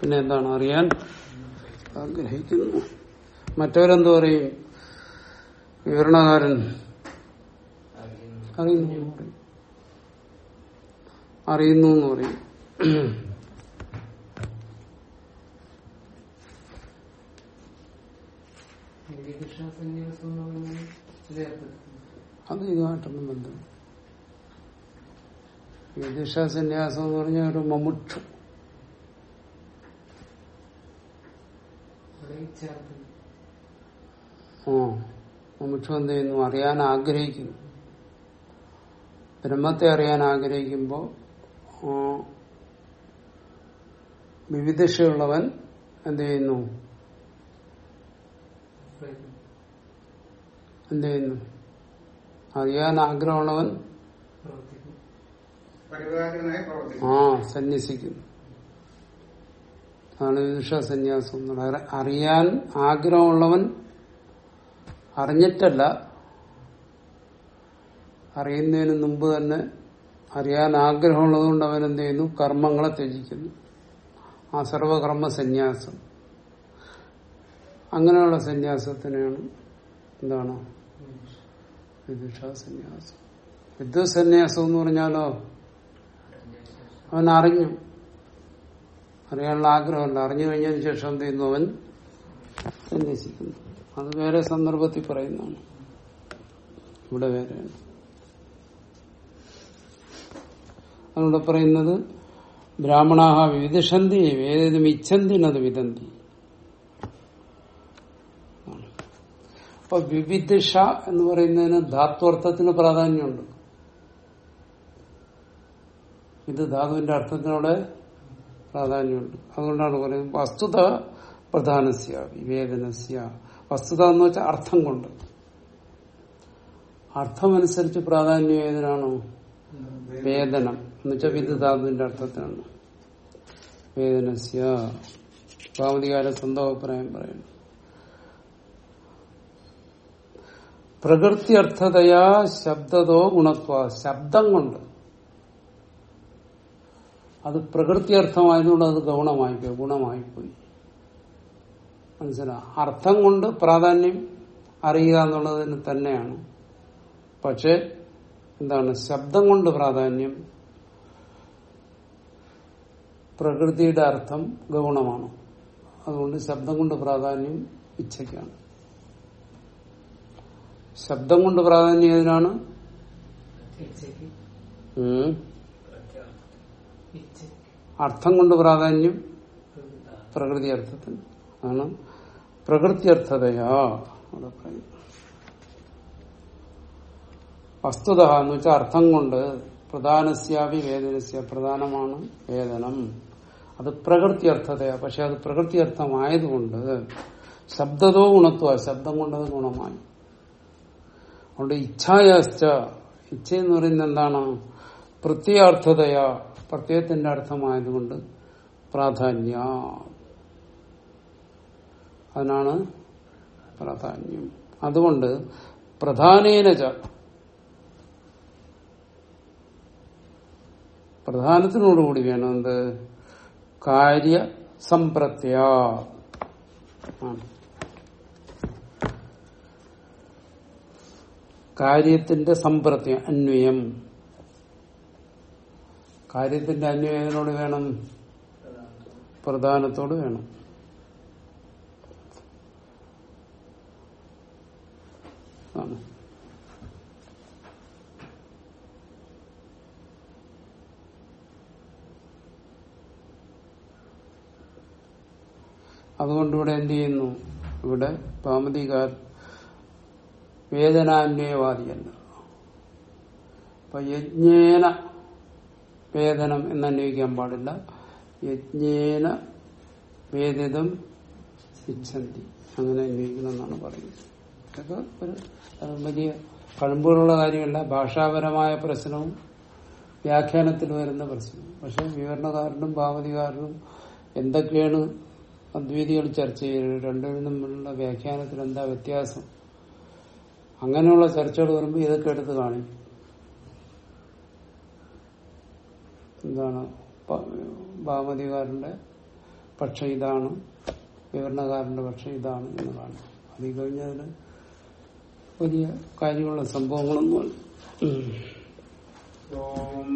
പിന്നെ എന്താണ് അറിയാൻ ആഗ്രഹിക്കുന്നു. മറ്റവരെന്തു പറയും? വിവരണകാരൻ. അറിയുന്നു. എന്ന് പറയും. അറിയുന്നു എന്ന് പറയും അത് ഇതുമായിട്ടൊന്നും ബന്ധം വിദുഷ സന്യാസം എന്ന് പറഞ്ഞ ഒരു മമുക്ഷു ഓ മമുക്ഷു എന്ത് ചെയ്യുന്നു? അറിയാൻ ആഗ്രഹിക്കുന്നു. ബ്രഹ്മത്തെ അറിയാൻ ആഗ്രഹിക്കുമ്പോ വിവിധശയുള്ളവൻ എന്ത് ചെയ്യുന്നു? എന്ത് ചെയ്യുന്നു? അറിയാൻ ആഗ്രഹമുള്ളവൻ ആ സന്യസിക്കുന്നു അതാണ് വിദുഷ സന്യാസം എന്നുള്ളത്. അറി- അറിയാൻ ആഗ്രഹമുള്ളവൻ അറിഞ്ഞിട്ടല്ല അറിയുന്നതിന് മുമ്പ് തന്നെ അറിയാൻ ആഗ്രഹമുള്ളതുകൊണ്ട് അവൻ എന്ത് ചെയ്യുന്നു? കർമ്മങ്ങളെ ത്യജിക്കുന്നു. ആ സർവകർമ്മ സന്യാസം. അങ്ങനെയുള്ള സന്യാസത്തിനെയാണ് എന്താണ്? വിദുഷ സന്യാസം. വിദ്വത് സന്യാസം എന്ന് പറഞ്ഞാലോ അവൻ അറിഞ്ഞു അറിയാനുള്ള ആഗ്രഹമല്ല അറിഞ്ഞു കഴിഞ്ഞതിന് ശേഷം എന്ത് ചെയ്യുന്നു അവൻ സന്യസിക്കുന്നു അത് വേറെ സന്ദർഭത്തിൽ പറയുന്നതാണ്. ഇവിടെ വേറെ അതുകൊണ്ട് പറയുന്നത് ബ്രാഹ്മണാഹ വിവിധന്തി ഏതേതും ഇച്ഛന്തി നത് വിദന്തി. ആണ്. അപ്പൊ വിവിധിഷ എന്ന് പറയുന്നതിന് ധാത്വർത്ഥത്തിന് പ്രാധാന്യമുണ്ട്. ഇത് ധാതുവിന്റെ അർത്ഥത്തിനോടെ പ്രാധാന്യമുണ്ട്. അതുകൊണ്ടാണ് പറയുന്നത് വസ്തുത പ്രധാനസ്യ വിവേദനസ്യ വസ്തുത എന്ന് വെച്ചാൽ അർത്ഥം കൊണ്ട്. അർത്ഥമനുസരിച്ച് പ്രാധാന്യം ഏതിനാണോ? വേദനം. എന്ന് വെച്ചാൽ ധാതുവിന്റെ അർത്ഥത്തിനാണ്. വേദനസ്യ. ഭാവതികാര സ്വന്തം അഭിപ്രായം പറയുന്നു. പ്രകൃതി അർത്ഥതയാ ശബ്ദതോ ഗുണത്വ. ശബ്ദം കൊണ്ട്. അത് പ്രകൃതി അർത്ഥമായതുകൊണ്ട് അത് ഗൗണമായിപ്പോയി ഗുണമായിപ്പോയി. മനസ്സിലാ? അർത്ഥം കൊണ്ട് പ്രാധാന്യം അറിയുക എന്നുള്ളതിന് തന്നെയാണ്. പക്ഷെ എന്താണ്? ശബ്ദം കൊണ്ട് പ്രാധാന്യം പ്രകൃതിയുടെ അർത്ഥം ഗൗണമാണ്. അതുകൊണ്ട് ശബ്ദം കൊണ്ട് പ്രാധാന്യം ഇച്ഛയ്ക്കാണ്. ശബ്ദം കൊണ്ട് പ്രാധാന്യം ഏതിനാണ്? അർത്ഥം കൊണ്ട് പ്രാധാന്യം. പ്രകൃതി. അർത്ഥത്തിന് ആണ്. പ്രകൃതി അർത്ഥതയാ. അവിടെ പറയും വസ്തുത എന്ന് വെച്ചാൽ അർത്ഥം കൊണ്ട് പ്രധാനസ്യാപി വേദനസ്യ. പ്രധാനമാണ് വേദനം. അത് പ്രകൃതി അർത്ഥതയാ. പക്ഷെ അത് പ്രകൃതി അർത്ഥമായതുകൊണ്ട് ശബ്ദതോ ഗുണത്വ. ശബ്ദം കൊണ്ടത് ഗുണമായി. അതുകൊണ്ട് ഇച്ഛായാശ്ച. ഇച്ഛ എന്ന് പറയുന്നത് എന്താണ്? പ്രത്യാർത്ഥതയാ പ്രത്യയത്തിന്റെ അർത്ഥമായതുകൊണ്ട് പ്രാധാന്യ. അതിനാണ് പ്രാധാന്യം. അതുകൊണ്ട് പ്രധാനേനച്ച പ്രധാനത്തിനോടുകൂടി വേണം എന്ത്? കാര്യ സമ്പ്രത്യ കാര്യത്തിന്റെ സമ്പ്രത്യം അന്വയം. കാര്യത്തിന്റെ അന്വേഷനോട് വേണം. പ്രധാനത്തോട് വേണം. അതുകൊണ്ടിവിടെ എന്ത് ചെയ്യുന്നു? ഇവിടെ പാമതികാർ വേദനാന്വയവാദിയല്ല അപ്പൊ യജ്ഞേന വേദനം എന്ന് എന്നന്വയിക്കാൻ പാടില്ല. യജ്ഞേന വേദിതം ഇച്ഛന്തി അങ്ങനെ അന്വയിക്കണം എന്നാണ് പറയുന്നത്. ഇതൊക്കെ ഒരു വലിയ കഴമ്പുകളുള്ള കാര്യമല്ല. ഭാഷാപരമായ പ്രശ്നവും വ്യാഖ്യാനത്തിൽ വരുന്ന പ്രശ്നവും പക്ഷെ വിവരണകാരനും ഭാവതികാരനും എന്തൊക്കെയാണ് അദ്വീതികൾ ചർച്ച ചെയ്യുന്നത് രണ്ടുപേരും തമ്മിലുള്ള വ്യാഖ്യാനത്തിൽ എന്താ വ്യത്യാസം? അങ്ങനെയുള്ള ചർച്ചകൾ വരുമ്പോൾ ഇതൊക്കെ എടുത്ത് കാണിക്കും. എന്താണ് ഭാമതികാരന്റെ പക്ഷം ഇതാണ് വിവരണകാരന്റെ പക്ഷം ഇതാണ് എന്നതാണ് അത് കഴിഞ്ഞതിന് വലിയ കാര്യമുള്ള സംഭവങ്ങളൊന്നുമല്ല. ഓം